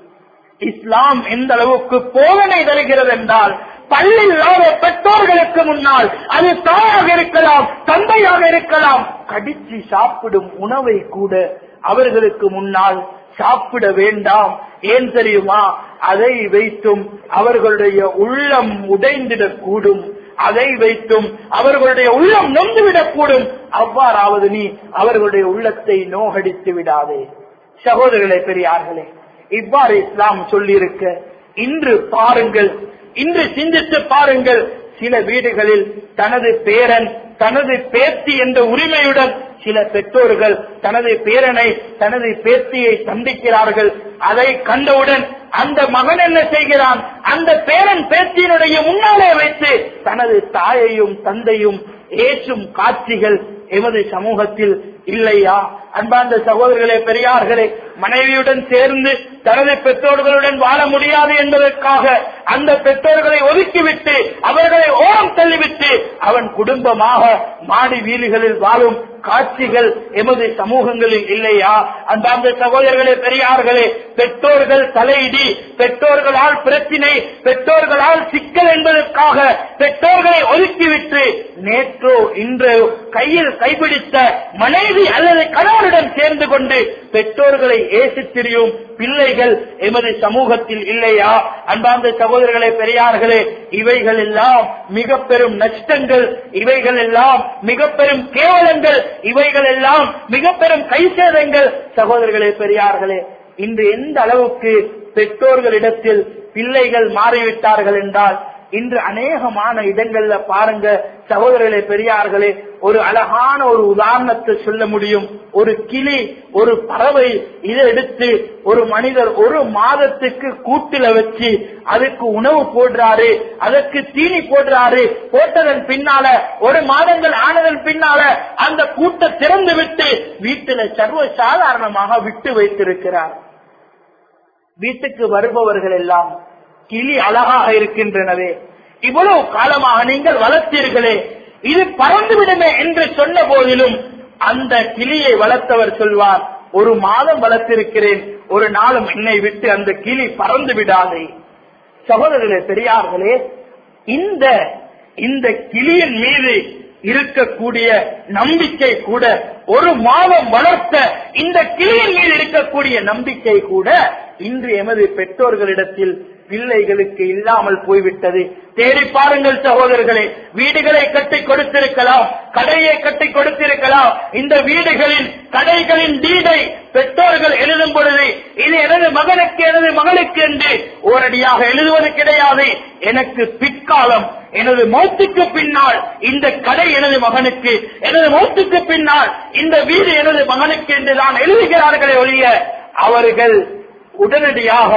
இஸ்லாம் எந்த அளவுக்கு போதனை தருகிறது என்றால் பள்ளியில்லாத பெற்றோர்களுக்கு முன்னால் அது தாயாக இருக்கலாம் தந்தையாக இருக்கலாம். கடிச்சு சாப்பிடும் உணவை கூட அவர்களுக்கு முன்னால் சாப்பிட வேண்டாம். ஏன் தெரியுமா? அதை வைத்தும் அவர்களுடைய உள்ளம் உடைந்திடக் கூடும் அதை வைத்தும் அவர்களுடைய உள்ளம் நொந்துவிடக்கூடும். அவ்வாறாவது நீ அவர்களுடைய உள்ளத்தை நோகடித்து விடாதே. சகோதரர்களே பெரியார்களே இவ்வாறு இஸ்லாம் சொல்லியிருக்க இன்று பாருங்கள் இன்று சிந்தித்து பாருங்கள் சில வீடுகளில் தனது பேரன் தனது பேத்தி என்ற உரிமையுடன் சில பெற்றோர்கள் தனது பேரனை தனது பேத்தியை சந்திக்கிறார்கள். அதை கண்டவுடன் அந்த மகன் என்ன செய்கிறான்? அந்த பேரன் பேத்தியினுடைய முன்னாலே வைத்து தனது தாயையும் தந்தையும் ஏற்றும் காட்சிகள் எமது சமூகத்தில் இல்லையா? அன்பார்ந்த சகோதரர்களே பெரியார்களே மனைவியுடன் சேர்ந்து தனது பெற்றோர்களுடன் வாழ முடியாது என்பதற்காக அந்த பெற்றோர்களை ஒதுக்கிவிட்டு அவர்களை ஓரம் தள்ளிவிட்டு அவன் குடும்பமாக மாடி வீடுகளில் வாழும் காட்சிகள் எமது சமூகங்களில் இல்லையா? அன்பார்ந்த சகோதரர்களே பெரியார்களே பெற்றோர்கள் தலையிடி பெற்றோர்களால் பிரச்சினை பெற்றோர்களால் சிக்கல் என்பதற்காக பெற்றோர்களை ஒதுக்கிவிட்டு நேற்றோ இன்றோ கையில் கைபிடித்த மனைவி அல்லது கணவருடன் சேர்ந்து கொண்டு பெற்றோர்களை ஏசி திரியும் பிள்ளைகள் எமது சமூகத்தில் இல்லையா? அன்பார்ந்த சகோதரர்களே பெரியார்களே இவைகள் எல்லாம் மிக பெரும் நஷ்டங்கள் இவைகள் எல்லாம் மிக பெரும் கேவலங்கள் இவைகள் எல்லாம் மிக பெரும் கைசேதங்கள். சகோதரர்களே பெரியார்களே இன்று எந்த அளவுக்கு பெற்றோர்களிடத்தில் பிள்ளைகள் மாறிவிட்டார்கள் என்றால் இன்று அநேகமான இடங்கள்ல பாருங்க சகோதரர்களே பெரியார்களே ஒரு அழகான ஒரு உதாரணத்தை சொல்ல முடியும். ஒரு கிளி ஒரு பறவை இதை எடுத்து ஒரு மனிதர் ஒரு மாதத்துக்கு கூட்டில வச்சு அதுக்கு உணவு போடுறாரு அதற்கு தீனி போடுறாரு போட்டதன் பின்னால ஒரு மாதங்கள் ஆனதன் பின்னால அந்த கூட்டை திறந்து விட்டு வீட்டில சர்வ சாதாரணமாக விட்டு வைத்திருக்கிறார். வீட்டுக்கு வருபவர்கள் எல்லாம் கிளி அழகாக இருக்கின்றனவே. இவ்வளவு காலமாக நீங்கள் வளர்த்தீர்களே. இது பறந்துவிடுமே என்று சொன்ன போதிலும் அந்த கிளியை வளர்த்தவர் சொல்வார் ஒரு மாதம் வளர்த்திருக்கிறேன் ஒரு நாளும் என்னை விட்டு அந்த கிளி பறந்து விடாதே. சகோதரர்களே பெரியார்களே இந்த இந்த கிளியின் மீது இருக்கக்கூடிய நம்பிக்கை கூட ஒரு மாதம் வளர்த்த இந்த கிளியின் மீது இருக்கக்கூடிய நம்பிக்கை கூட இன்று எமது பெற்றோர்களிடத்தில் பிள்ளைகளுக்கு இல்லாமல் போய்விட்டது. தேடி பாருங்கள் சகோதரர்களே வீடுகளை கட்டி கொடுத்திருக்கலாம் கடையை கட்டி கொடுத்திருக்கலாம். இந்த வீடுகளின் கடைகளின் டீடை பெற்றோர்கள் எழுதும் பொழுது இது எனது மகனுக்கு எனது மகளுக்கு என்று ஓரடியாக எழுதுவது கிடையாது. எனக்கு பிற்காலம் எனது மௌத்துக்கு பின்னால் இந்த கடை எனது மகனுக்கு எனது மௌத்துக்கு பின்னால் இந்த வீடு எனது மகனுக்கு என்று தான் எழுதுகிறார்களே ஒழிய அவர்கள் உடனடியாக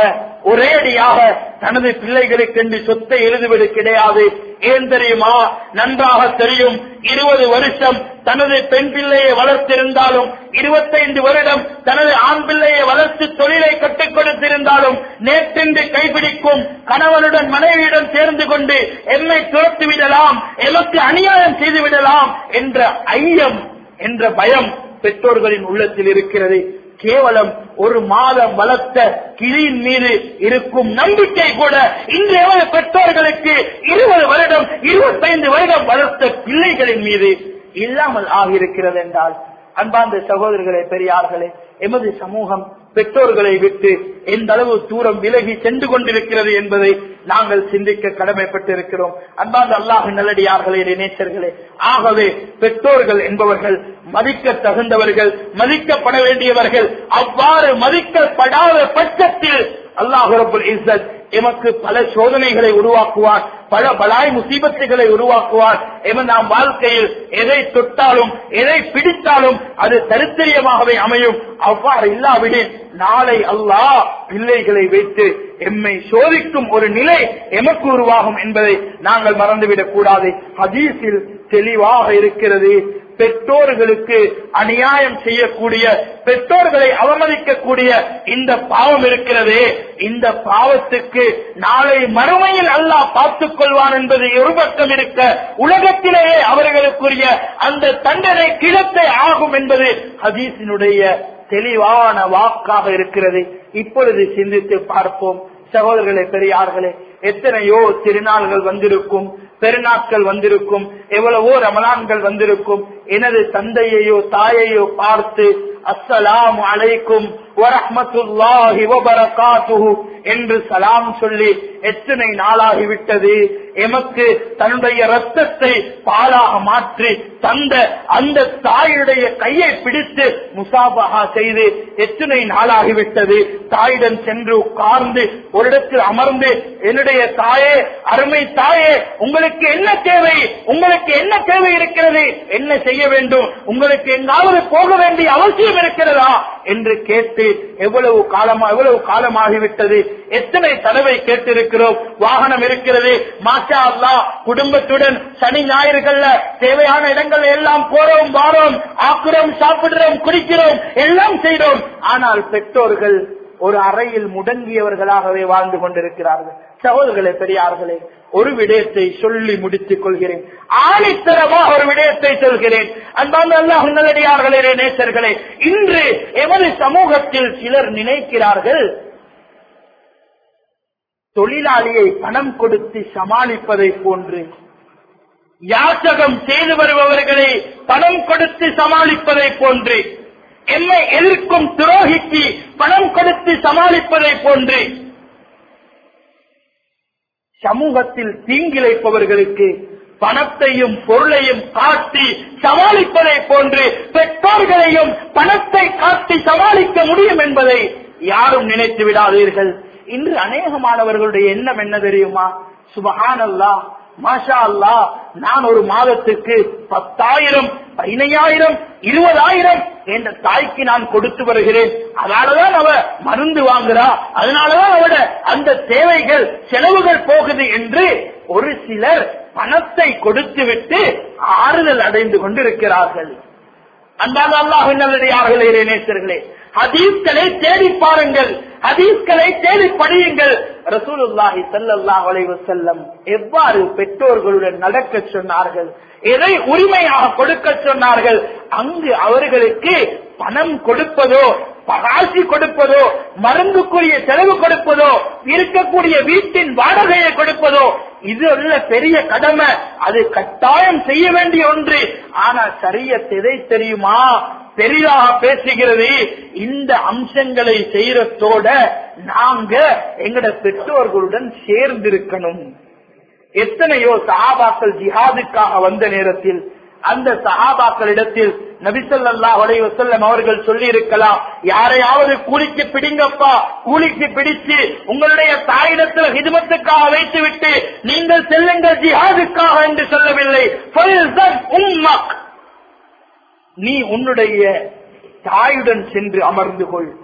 ஒரேடியாக தனது பிள்ளைகளுக்கு என்று சொத்தை எழுதுவது கிடையாது. ஏன் தெரியுமா? நன்றாக தெரியும். இருபது வருஷம் தனது பெண் பிள்ளையை வளர்த்திருந்தாலும் இருபத்தைந்து வருடம் தனது ஆண் பிள்ளையை வளர்த்து தொழிலை கற்றுக் கொடுத்திருந்தாலும் நேற்றென்று கைபிடிக்கும் கணவனுடன் மனைவியுடன் சேர்ந்து கொண்டு எம்மை துரத்து விடலாம் எமக்கு அநியாயம் செய்து விடலாம் என்ற ஐயம் என்ற பயம் பெற்றோர்களின் உள்ளத்தில் இருக்கிறது. கேவலம் ஒரு மாதம் வளர்த்த கிளியின் மீது இருக்கும் நம்பிக்கை கூட இன்றைய பெற்றோர்களுக்கு இருபது வருடம் இருபத்தைந்து வருடம் வளர்த்த பிள்ளைகளின் மீது இல்லாமல் ஆகியிருக்கிறது என்றால் அன்பாந்த சகோதரர்களே பெரியார்களே எமது சமூகம் பெற்றோர்களை விட்டு எந்த அளவு தூரம் விலகி சென்று கொண்டிருக்கிறது என்பதை நாங்கள் சிந்திக்க கடமைப்பட்டிருக்கிறோம். அன்பாந்த அல்லாஹ் நல்லடியார்களே நினைச்சர்களே ஆகவே பெற்றோர்கள் என்பவர்கள் மதிக்க தகுந்தவர்கள் மதிக்கப்பட வேண்டியவர்கள் அவ்வாறு மதிக்கப்படாத பட்சத்தில் அல்லாஹ் ரபுல் இஸ்ஸத் எமக்கு பல சோதனைகளை உருவாக்குவார் பல பலாய் முசீபத்துகளை உருவாக்குவார். எமன் நாம் வாழ்க்கையில் எதை தொட்டாலும் எதை பிடித்தாலும் அது தரித்திரியமாகவே அமையும். அவ்வாறு இல்லாவிடில் நாளை அல்லாஹ் பிள்ளைகளை வைத்து எம்மை சோதிக்கும் ஒரு நிலை எமக்கு உருவாகும் என்பதை நாங்கள் மறந்துவிடக் கூடாது. ஹதீஸில் தெளிவாக இருக்கிறது. பெற்றோர்களுக்கு அநியாயம் செய்யக்கூடிய பெற்றோர்களை அவமதிக்கக்கூடிய இந்த பாவம் இருக்கிறதே. இந்த பாவத்துக்கு நாளை மறுமையில் அல்லாஹ் பார்த்துக் கொள்வான் என்பது ஒரு பக்கம் இருக்க உலகத்திலேயே அவர்களுக்குரிய அந்த தண்டனை கிழத்தை ஆகும் என்பது ஹதீஸினுடைய தெளிவான வாக்காக இருக்கிறது. இப்பொழுது சிந்தித்து பார்ப்போம். சகோதரர்களே பெரியார்களே எத்தனையோ திருநாள்கள் வந்திருக்கும் பெருநாட்கள் வந்திருக்கும் எவ்வளவோ ரமலான்கள் வந்திருக்கும். எனது தந்தையையோ தாயையோ பார்த்து அஸ்ஸலாம் அலைக்கும் வரஹ்மத்துல்லாஹி வபரகாத்துஹு என்று சலாம் சொல்லி எத்தனை நாளாகிவிட்டது? எமக்கு தன்னுடைய ரத்தத்தை பாலாக மாற்றி தந்த அந்த தாயுடைய கையை பிடித்து முசாபகா செய்து எத்தனை நாளாகிவிட்டது? தாயிடம் சென்று உட்கார்ந்து ஒரு இடத்தில் அமர்ந்து என்னுடைய தாயே அருமை தாயே உங்களுக்கு என்ன தேவை? உங்களுக்கு என்ன தேவை இருக்கிறது? என்ன செய்ய வேண்டும். உங்களுக்கு எங்காவது போக வேண்டிய அவசியம் இருக்கிறதா? என்று கேட்டு எவ்வளவு காலமா எவ்வளவு காலமாகிவிட்டது? எத்தனை தடவை கேட்டிருக்கிறோம்? வாகனம் இருக்கிறது. மாஷா அல்லா குடும்பத்துடன் சனி ஞாயிறுகள்ல தேவையான இடங்கள் எல்லாம் போறோம் வாரோம் ஆக்குறோம் சாப்பிடுறோம் குடிக்கிறோம் எல்லாம் செய்கிறோம் ஆனால் பெற்றோர்கள் ஒரு அறையில் முடங்கியவர்களாகவே வாழ்ந்து கொண்டிருக்கிறார்கள். சகோதரர்களே பெரியார்களே ஒரு விடயத்தை சொல்லி முடித்துக் கொள்கிறேன். ஆணித்தரமாக ஒரு விடயத்தை சொல்கிறேன். அன்பான அல்லாஹ் நல்லடியார்களே நேசர்களே இன்று எமது சமூகத்தில் சிலர் நினைக்கிறார்கள் தொழிலாளியை பணம் கொடுத்து சமாளிப்பதை போன்று யாச்சகம் செய்து வருபவர்களை பணம் கொடுத்து சமாளிப்பதை போன்று என்னை எதிர்க்கும் துரோகிக்கு பணம் கொடுத்து சமாளிப்பதை போன்று. சமூகத்தில் தீங்கிழைப்பவர்களுக்கு பணத்தையும் பொருளையும் காட்டி சமாளிப்பதை போன்று பெற்றோர்களையும் பணத்தை காட்டி சமாளிக்க முடியும் என்பதை யாரும் நினைத்து விடாதீர்கள் இன்று அநேகமானவர்களுடைய எண்ணம் என்ன தெரியுமா? சுபஹான் மாஷா அல்லா நான் ஒரு மாதத்துக்கு பத்தாயிரம் பதினையாயிரம் இருபதாயிரம் என்ற தாய்க்கு நான் கொடுத்து வருகிறேன். அதனாலதான் அவ மருந்து வாங்குறா. அதனாலதான் அவட அந்த தேவைகள் செலவுகள் போகுது என்று ஒரு சிலர் பணத்தை கொடுத்து விட்டு ஆறுதல் அடைந்து கொண்டிருக்கிறார்கள். அன்பான அல்லாஹ் நல்லடியார்களே நேசர்களே ஹதீஸ்களை தேடி பாருங்கள். ஹதீஸ்களை தேடி படியுங்கள். ரசூலுல்லாஹி ஸல்லல்லாஹு அலைஹி எவ்வாறு பெற்றோர்களுடன் நடக்க சொன்னார்கள்? எதை உரிமையாக கொடுக்க சொன்னார்கள்? அங்கு அவர்களுக்கு பணம் கொடுப்பதோ பகாசி கொடுப்பதோ மருந்துக்குரிய செலவு கொடுப்பதோ இருக்கக்கூடிய வீட்டின் வாடகையை கொடுப்பதோ இது உள்ள பெரிய கடமை. அது கட்டாயம் செய்ய வேண்டிய ஒன்று. ஆனா சரிய எதை தெரியுமா? பெரிதாக பேசுகிறது. இந்த அம்சங்களை செய்யறதோட நாங்க எங்கட பெற்றோர்களுடன் சேர்ந்திருக்கணும். எத்தனையோ சஹாபாக்கள் ஜிஹாதுக்காக வந்த நேரத்தில் அந்த சஹாபாக்களிடத்தில் நபிசல்லா உடைய வசல்லம் அவர்கள் சொல்லி இருக்கலாம் யாரையாவது கூலிக்கு பிடிங்கப்பா கூலிக்கு பிடிச்சு உங்களுடைய தாயிடத்தில் ஹிதமத்துக்காக வைத்து விட்டு நீங்கள் செல்லுங்கள் ஜிஹாதுக்காக என்று சொல்லவில்லை. நீ உன்னுடைய தாயுடன் சென்று அமர்ந்து கொள்.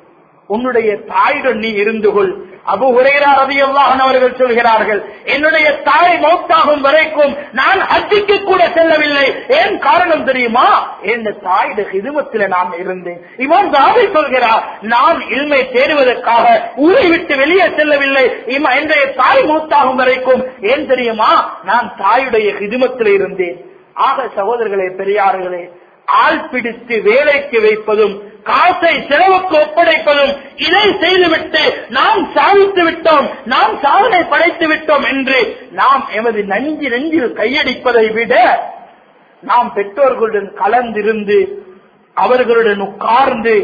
உன்னுடைய தாயுடன் நீ இருந்து கொள். அபு உரையரா ரதியல்லாஹன் அவர்கள் சொல்கிறார்கள் என்னுடைய தாய் மௌத்தாகும் வரைக்கும் நான் ஹஜ்ஜிக்கு கூட செல்லவில்லை. ஏன் காரணம் தெரியுமா? என் தாயுடைய ஹிதுமத்தில் நான் இருந்தேன். இவன் தாவை சொல்கிறார் நான் இல்மை தேடுவதற்காக ஊரை விட்டு வெளியே செல்லவில்லை. இவன் என்னுடைய தாய் மௌத்தாகும் வரைக்கும் ஏன் தெரியுமா? நான் தாயுடைய ஹிதுமத்தில் இருந்தேன். ஆக சகோதரர்களே பெரியார்களே ஆள் பிடித்து வேலைக்கு வைப்பதும் காசை செலவுக்கு ஒப்படைப்பதும் இதை செய்துவிட்டு நாம் சாதித்து விட்டோம் நாம் சாதனை படைத்து விட்டோம் என்று நாம் எமது நஞ்சு நெஞ்சில் கையடிப்பதை விட நாம் பெற்றோர்களுடன் கலந்திருந்து அவர்களுடன் உட்கார்ந்து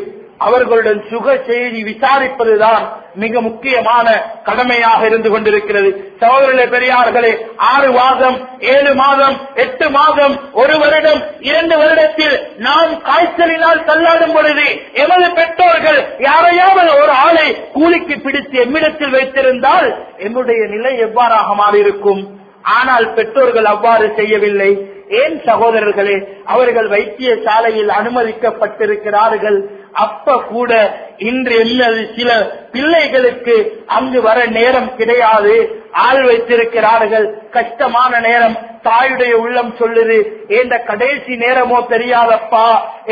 அவர்களுடன் சுக செய்தி விசாரிப்பதுதான் மிக முக்கியமான கடமையாக இருந்து கொண்டிருக்கிறது. சகோதரர்களே பெரியார்களே ஆறு மாதம் ஏழு மாதம் எட்டு மாதம் ஒரு வருடம் இரண்டு வருடத்தில் நாம் காய்ச்சலினால் தள்ளாடும் பொழுது எமது பெற்றோர்கள் யாரையாவது ஒரு ஆளை கூலிக்கு பிடித்து எம்மிடத்தில் வைத்திருந்தால் எம்முடைய நிலை எவ்வாறாக மாறியிருக்கும்? ஆனால் பெற்றோர்கள் அவ்வாறு செய்யவில்லை. ஏன் சகோதரர்களே அவர்கள் வைத்திய சாலையில் அனுமதிக்கப்பட்டிருக்கிறார்கள்? அப்ப கூட இன்று இல்லது சில பிள்ளைகளுக்கு அங்கு வர நேரம் கிடையாது. ஆள் வைத்திருக்கிறார்கள். கஷ்டமான நேரம் தாயுடைய உள்ளம் சொல்லுது ஏந்த கடைசி நேரமோ தெரியாதப்பா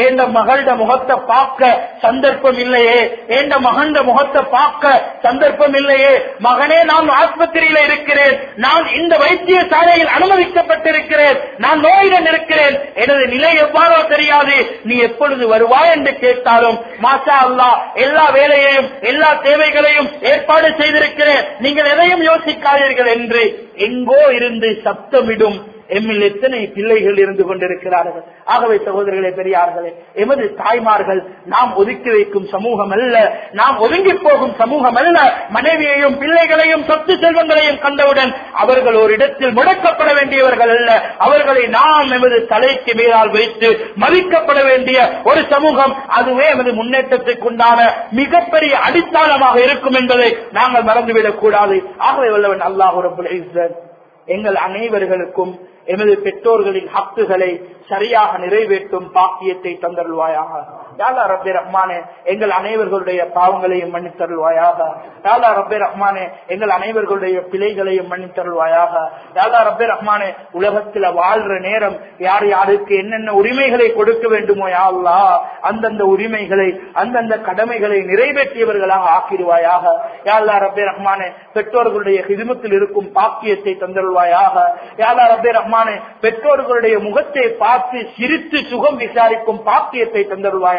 ஏந்த மகளோட முகத்தை பார்க்க சந்தர்ப்பம் இல்லையே ஏந்த மகண்ட முகத்தை பார்க்க சந்தர்ப்பம் இல்லையே மகனே நான் ஆஸ்பத்திரியில இருக்கிறேன் நான் இந்த வைத்திய சாலையில் அனுமதிக்கப்பட்டிருக்கிறேன் நான் நோயுடன் இருக்கிறேன் எனது நிலை எவ்வாறோ தெரியாது நீ எப்பொழுது வருவாய் என்று கேட்டாலும் மாசா அல்லா எல்லா வேலையையும் எல்லா தேவைகளையும் ஏற்பாடு செய்திருக்கிறேன் நீங்கள் எதையும் யோசிக்காதீர்கள் என்று எங்கோ இருந்து சப்தமிடும். எம்மில் எத்தனை பிள்ளைகள் இருந்து கொண்டிருக்கிறார்கள்? ஆகவே சகோதரர்களே பெரியார்களே எமது தாய்மார்கள் நாம் ஒதுக்கி வைக்கும் சமூகம் அல்ல. நாம் ஒதுங்கி போகும் சமூகம் அல்ல. மனைவியையும் பிள்ளைகளையும் சொத்து செல்வங்களையும் கண்டவுடன் அவர்கள் ஒரு இடத்தில் முடக்கப்பட வேண்டியவர்கள் அல்ல. அவர்களை நாம் எமது தலைக்கு மேலால் வைத்து மதிக்கப்பட வேண்டிய ஒரு சமூகம் அதுவே எமது முன்னேற்றத்திற்குண்டான மிகப்பெரிய அடித்தாளமாக இருக்கும் என்பதை நாங்கள் மறந்துவிடக் கூடாது. ஆகவே வல்லவன் அல்லாஹ் ஒரு எங்கள் அனைவர்களுக்கும் எமது பெற்றோர்களின் ஹக்குகளை சரியாக நிறைவேற்றும் பாக்கியத்தை தந்தருள்வாயாக. யாலா ரப்பே ரஹ்மானே எங்கள் அனைவர்களுடைய பாவங்களையும் மன்னித்தருள்வாயாக. யாலா ரப்பே ரஹ்மானே எங்கள் அனைவர்களுடைய பிழைகளையும் மன்னித்தருள்வாயாக. யாலா ரப்பே ரஹ்மானே உலகத்தில் வாழ்ற நேரம் யார் யாருக்கு என்னென்ன உரிமைகளை கொடுக்க வேண்டுமோ யாழ்லா அந்தந்த உரிமைகளை அந்தந்த கடமைகளை நிறைவேற்றியவர்களாக ஆக்கிடுவாயாக. யாழ்லா ரப்பே ரஹ்மானே பெற்றோர்களுடைய ஹிதிமத்தில் இருக்கும் பாக்கியத்தை தந்தருள்வாயாக. யாலா ரப்பே ரஹ்மானே பெற்றோர்களுடைய முகத்தை பார்த்து சிரித்து சுகம் விசாரிக்கும் பாக்கியத்தை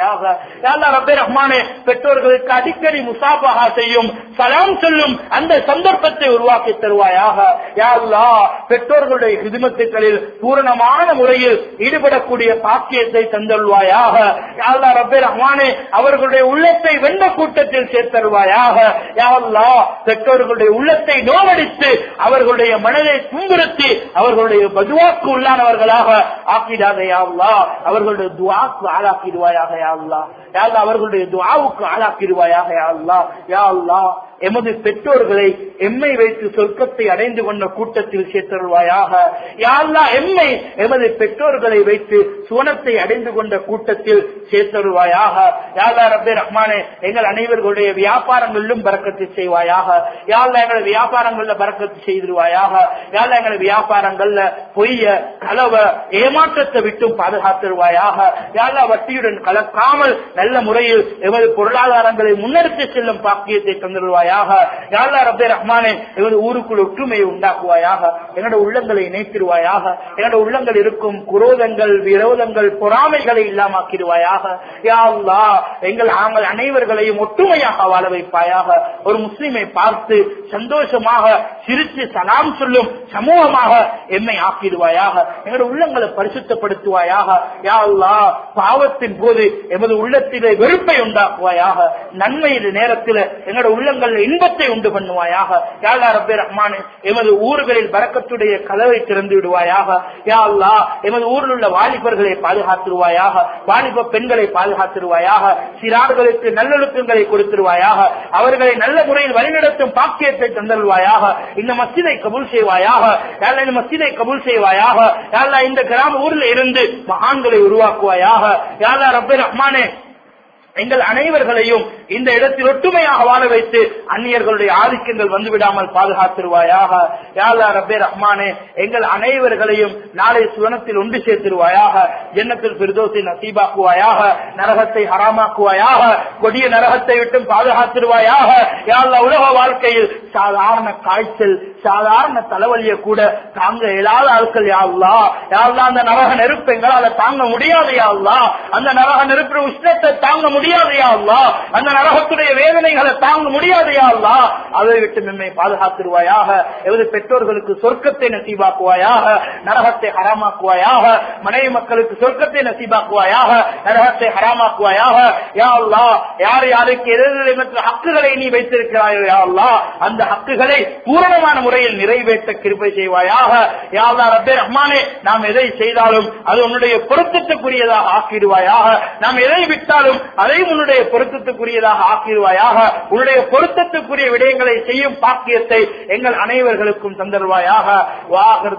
தந்தருள்வாயாக யாழ்லா ரப்பே ரஹ்மானே பெற்றோர்களுக்கு அடிக்கடி முசாபகா செய்யும் சலாம் சொல்லும் அந்த சந்தர்ப்பத்தை உருவாக்கி தருவாயாக. யாருலா பெற்றோர்களுடைய ஹிதுமத்துக்களில் பூரணமான முறையில் ஈடுபடக்கூடிய பாக்கியத்தை தந்தருள்வாயாக. யாழ்லா ரப்பே ரஹ்மானே அவர்களுடைய உள்ளத்தை வெண்ட கூட்டத்தில் சேர்த்தருவாயாக யாருலா பெற்றோர்களுடைய உள்ளத்தை நோவடித்து அவர்களுடைய மனதை துன்புறுத்தி அவர்களுடைய பதுவாக்கு உள்ளானவர்களாக ஆக்கிடாத யாவ்லா அவர்களுடைய துவாக்கு ஆளாக்கிடுவாயாக யாவ்லா யாழ்லா அவர்களுடைய துவாவுக்கு ஆளாக்கிடுவாயாக யாவ்லா யாவ்லா எமது பெற்றோர்களை எம்மை வைத்து சொர்க்கத்தை அடைந்து கொண்ட கூட்டத்தில் சேர்த்தருள்வாயாக. யாழ்லா எம்மை எமது பெற்றோர்களை வைத்து சுவனத்தை அடைந்து கொண்ட கூட்டத்தில் சேர்த்தருள்வாயாக. யாழ்லா ரப்பே ரஹ்மானே எங்கள் அனைவர்களுடைய வியாபாரங்களிலும் பறக்கத்து செய்வாயாக. யாழ்லா எங்களை வியாபாரங்கள்ல பறக்கத்து செய்திருவாயாக. யாழ்லா எங்களை வியாபாரங்கள்ல பொய்ய கலவ ஏமாற்றத்தை விட்டும் பாதுகாத்திருவாயாக. யாழ்லா வட்டியுடன் கலக்காமல் நல்ல முறையில் எமது பொருளாதாரங்களை முன்னெடுத்து செல்லும் பாக்கியத்தை தந்துடுவாயாக யாழ்லா ரப்பே ரஹ்மானே எமது ஊருக்குள் ஒற்றுமையை உண்டாக்குவாயாக. எங்களோட உள்ளங்களை இணைத்திருவாயாக எங்களோட உள்ளங்கள் இருக்கும் குரோதங்கள் விரோதங்கள் பொறாமைகளை இல்லாமாக்கிடுவாயாக. யா எங்கள் நாங்கள் அனைவர்களையும் ஒற்றுமையாக வாழ வைப்பாயாக. ஒரு முஸ்லிமை பார்த்து சந்தோஷமாக சிரித்து சலாம் சொல்லும் சமூகமாக என்னை ஆக்கிடுவாயாக. எங்களோட உள்ளங்களை பரிசுத்தப்படுத்துவாயாக. யா பாவத்தின் போது எமது உள்ளத்திலே வெறுப்பை உண்டாக்குவாயாக. நன்மையின் நேரத்தில் எங்களோட உள்ளங்கள் இன்பத்தை உண்டு பண்ணுவாயாக. யாழ்லா ரப்பே ரஹ்மான் எமது ஊர்களில் பறக்கத்துடைய கதவை திறந்து விடுவாயாக. யா அல்லாஹ் எமது ஊரில் உள்ள வாலிபர்களை பாதுகாத்துருவாயாக. வாலிப பெண்களை பாதுகாத்துருவாயாக. சிறார்களுக்கு நல்லொழுக்கங்களை கொடுத்துருவாயாக. அவர்களை நல்ல முறையில் வழிநடத்தும் பாக்கியத்தை தந்தருவாயாக இந்த மசிதை கபூல் செய்வாயாக. யாழ்லா இந்த மசிதை கபூல் செய்வாயாக. யாழ்லா இந்த கிராம ஊரில் இருந்து மகான்களை உருவாக்குவாயாக. யாழ்லா ரப்பே ரஹ்மானே எங்கள் அனைவர்களையும் இந்த இடத்தில் ஒற்றுமையாக வாழ வைத்து அந்நியர்களுடைய ஆதிக்கங்கள் வந்துவிடாமல் பாதுகாத்திருவாயாக. யாழ்லா ரப்பே ரஹ்மானே எங்கள் அனைவர்களையும் நாளை சுவனத்தில் ஒன்று சேர்த்திருவாயாக. எண்ணத்தில் பிரதோசை நசீபாக்குவாயாக நரகத்தை ஹராமாக்குவாயாக கொடிய நரகத்தை விட்டும் பாதுகாத்திருவாயாக. யாழ்லா உலக வாழ்க்கையில் சாதாரண காய்ச்சல் சாதாரண தலைவலிய கூட தாங்க இயலாத ஆட்கள் யாழ்லா யாழ்லா அந்த நரக நெருப்பு எங்களால் தாங்க முடியாது யாழ்லா அந்த நரக நெருப்பு உஷ்ணத்தை தாங்க முடியாது யாழ்லா அந்த நரகத்துடைய வேதனைகளை தாங்க முடியாது யா அதை விட்டு நம்மை பாதுகாத்துருவாயாக எவது பெற்றோர்களுக்கு சொர்க்கத்தை நசீபாக்குவாயாக. நரகத்தை ஹராமாக்குவாயாக. மனைவி மக்களுக்கு சொர்க்கத்தை நசீபாக்குவாயாக. நரகத்தை ஹராமாக்குவாயாக. யா அல்லாஹ் யார் யாருக்கு எதிர்த்து ஹக்குகளை நீ வைத்திருக்கிறாயோ யா அல்லாஹ் அந்த ஹக்குகளை பூரணமான முறையில் நிறைவேற்ற கிருப்பை செய்வாயாக. யா அல்லாஹ் ரப்பே ரஹ்மானே நாம் எதை செய்தாலும் அது உன்னுடைய பொருத்தத்துக்குரியதாக ஆக்கிடுவாயாக. நாம் எதை விட்டாலும் அதை உன்னுடைய பொருத்தத்துக்குரியதாக ஆக்கிடுவாயாக உன்னுடைய பொருத்தத்துக்குரிய விடயங்களை செய்யும் பாக்கியத்தை எங்கள் அனைவர்களுக்கும் தந்தருவாயாக வாகர்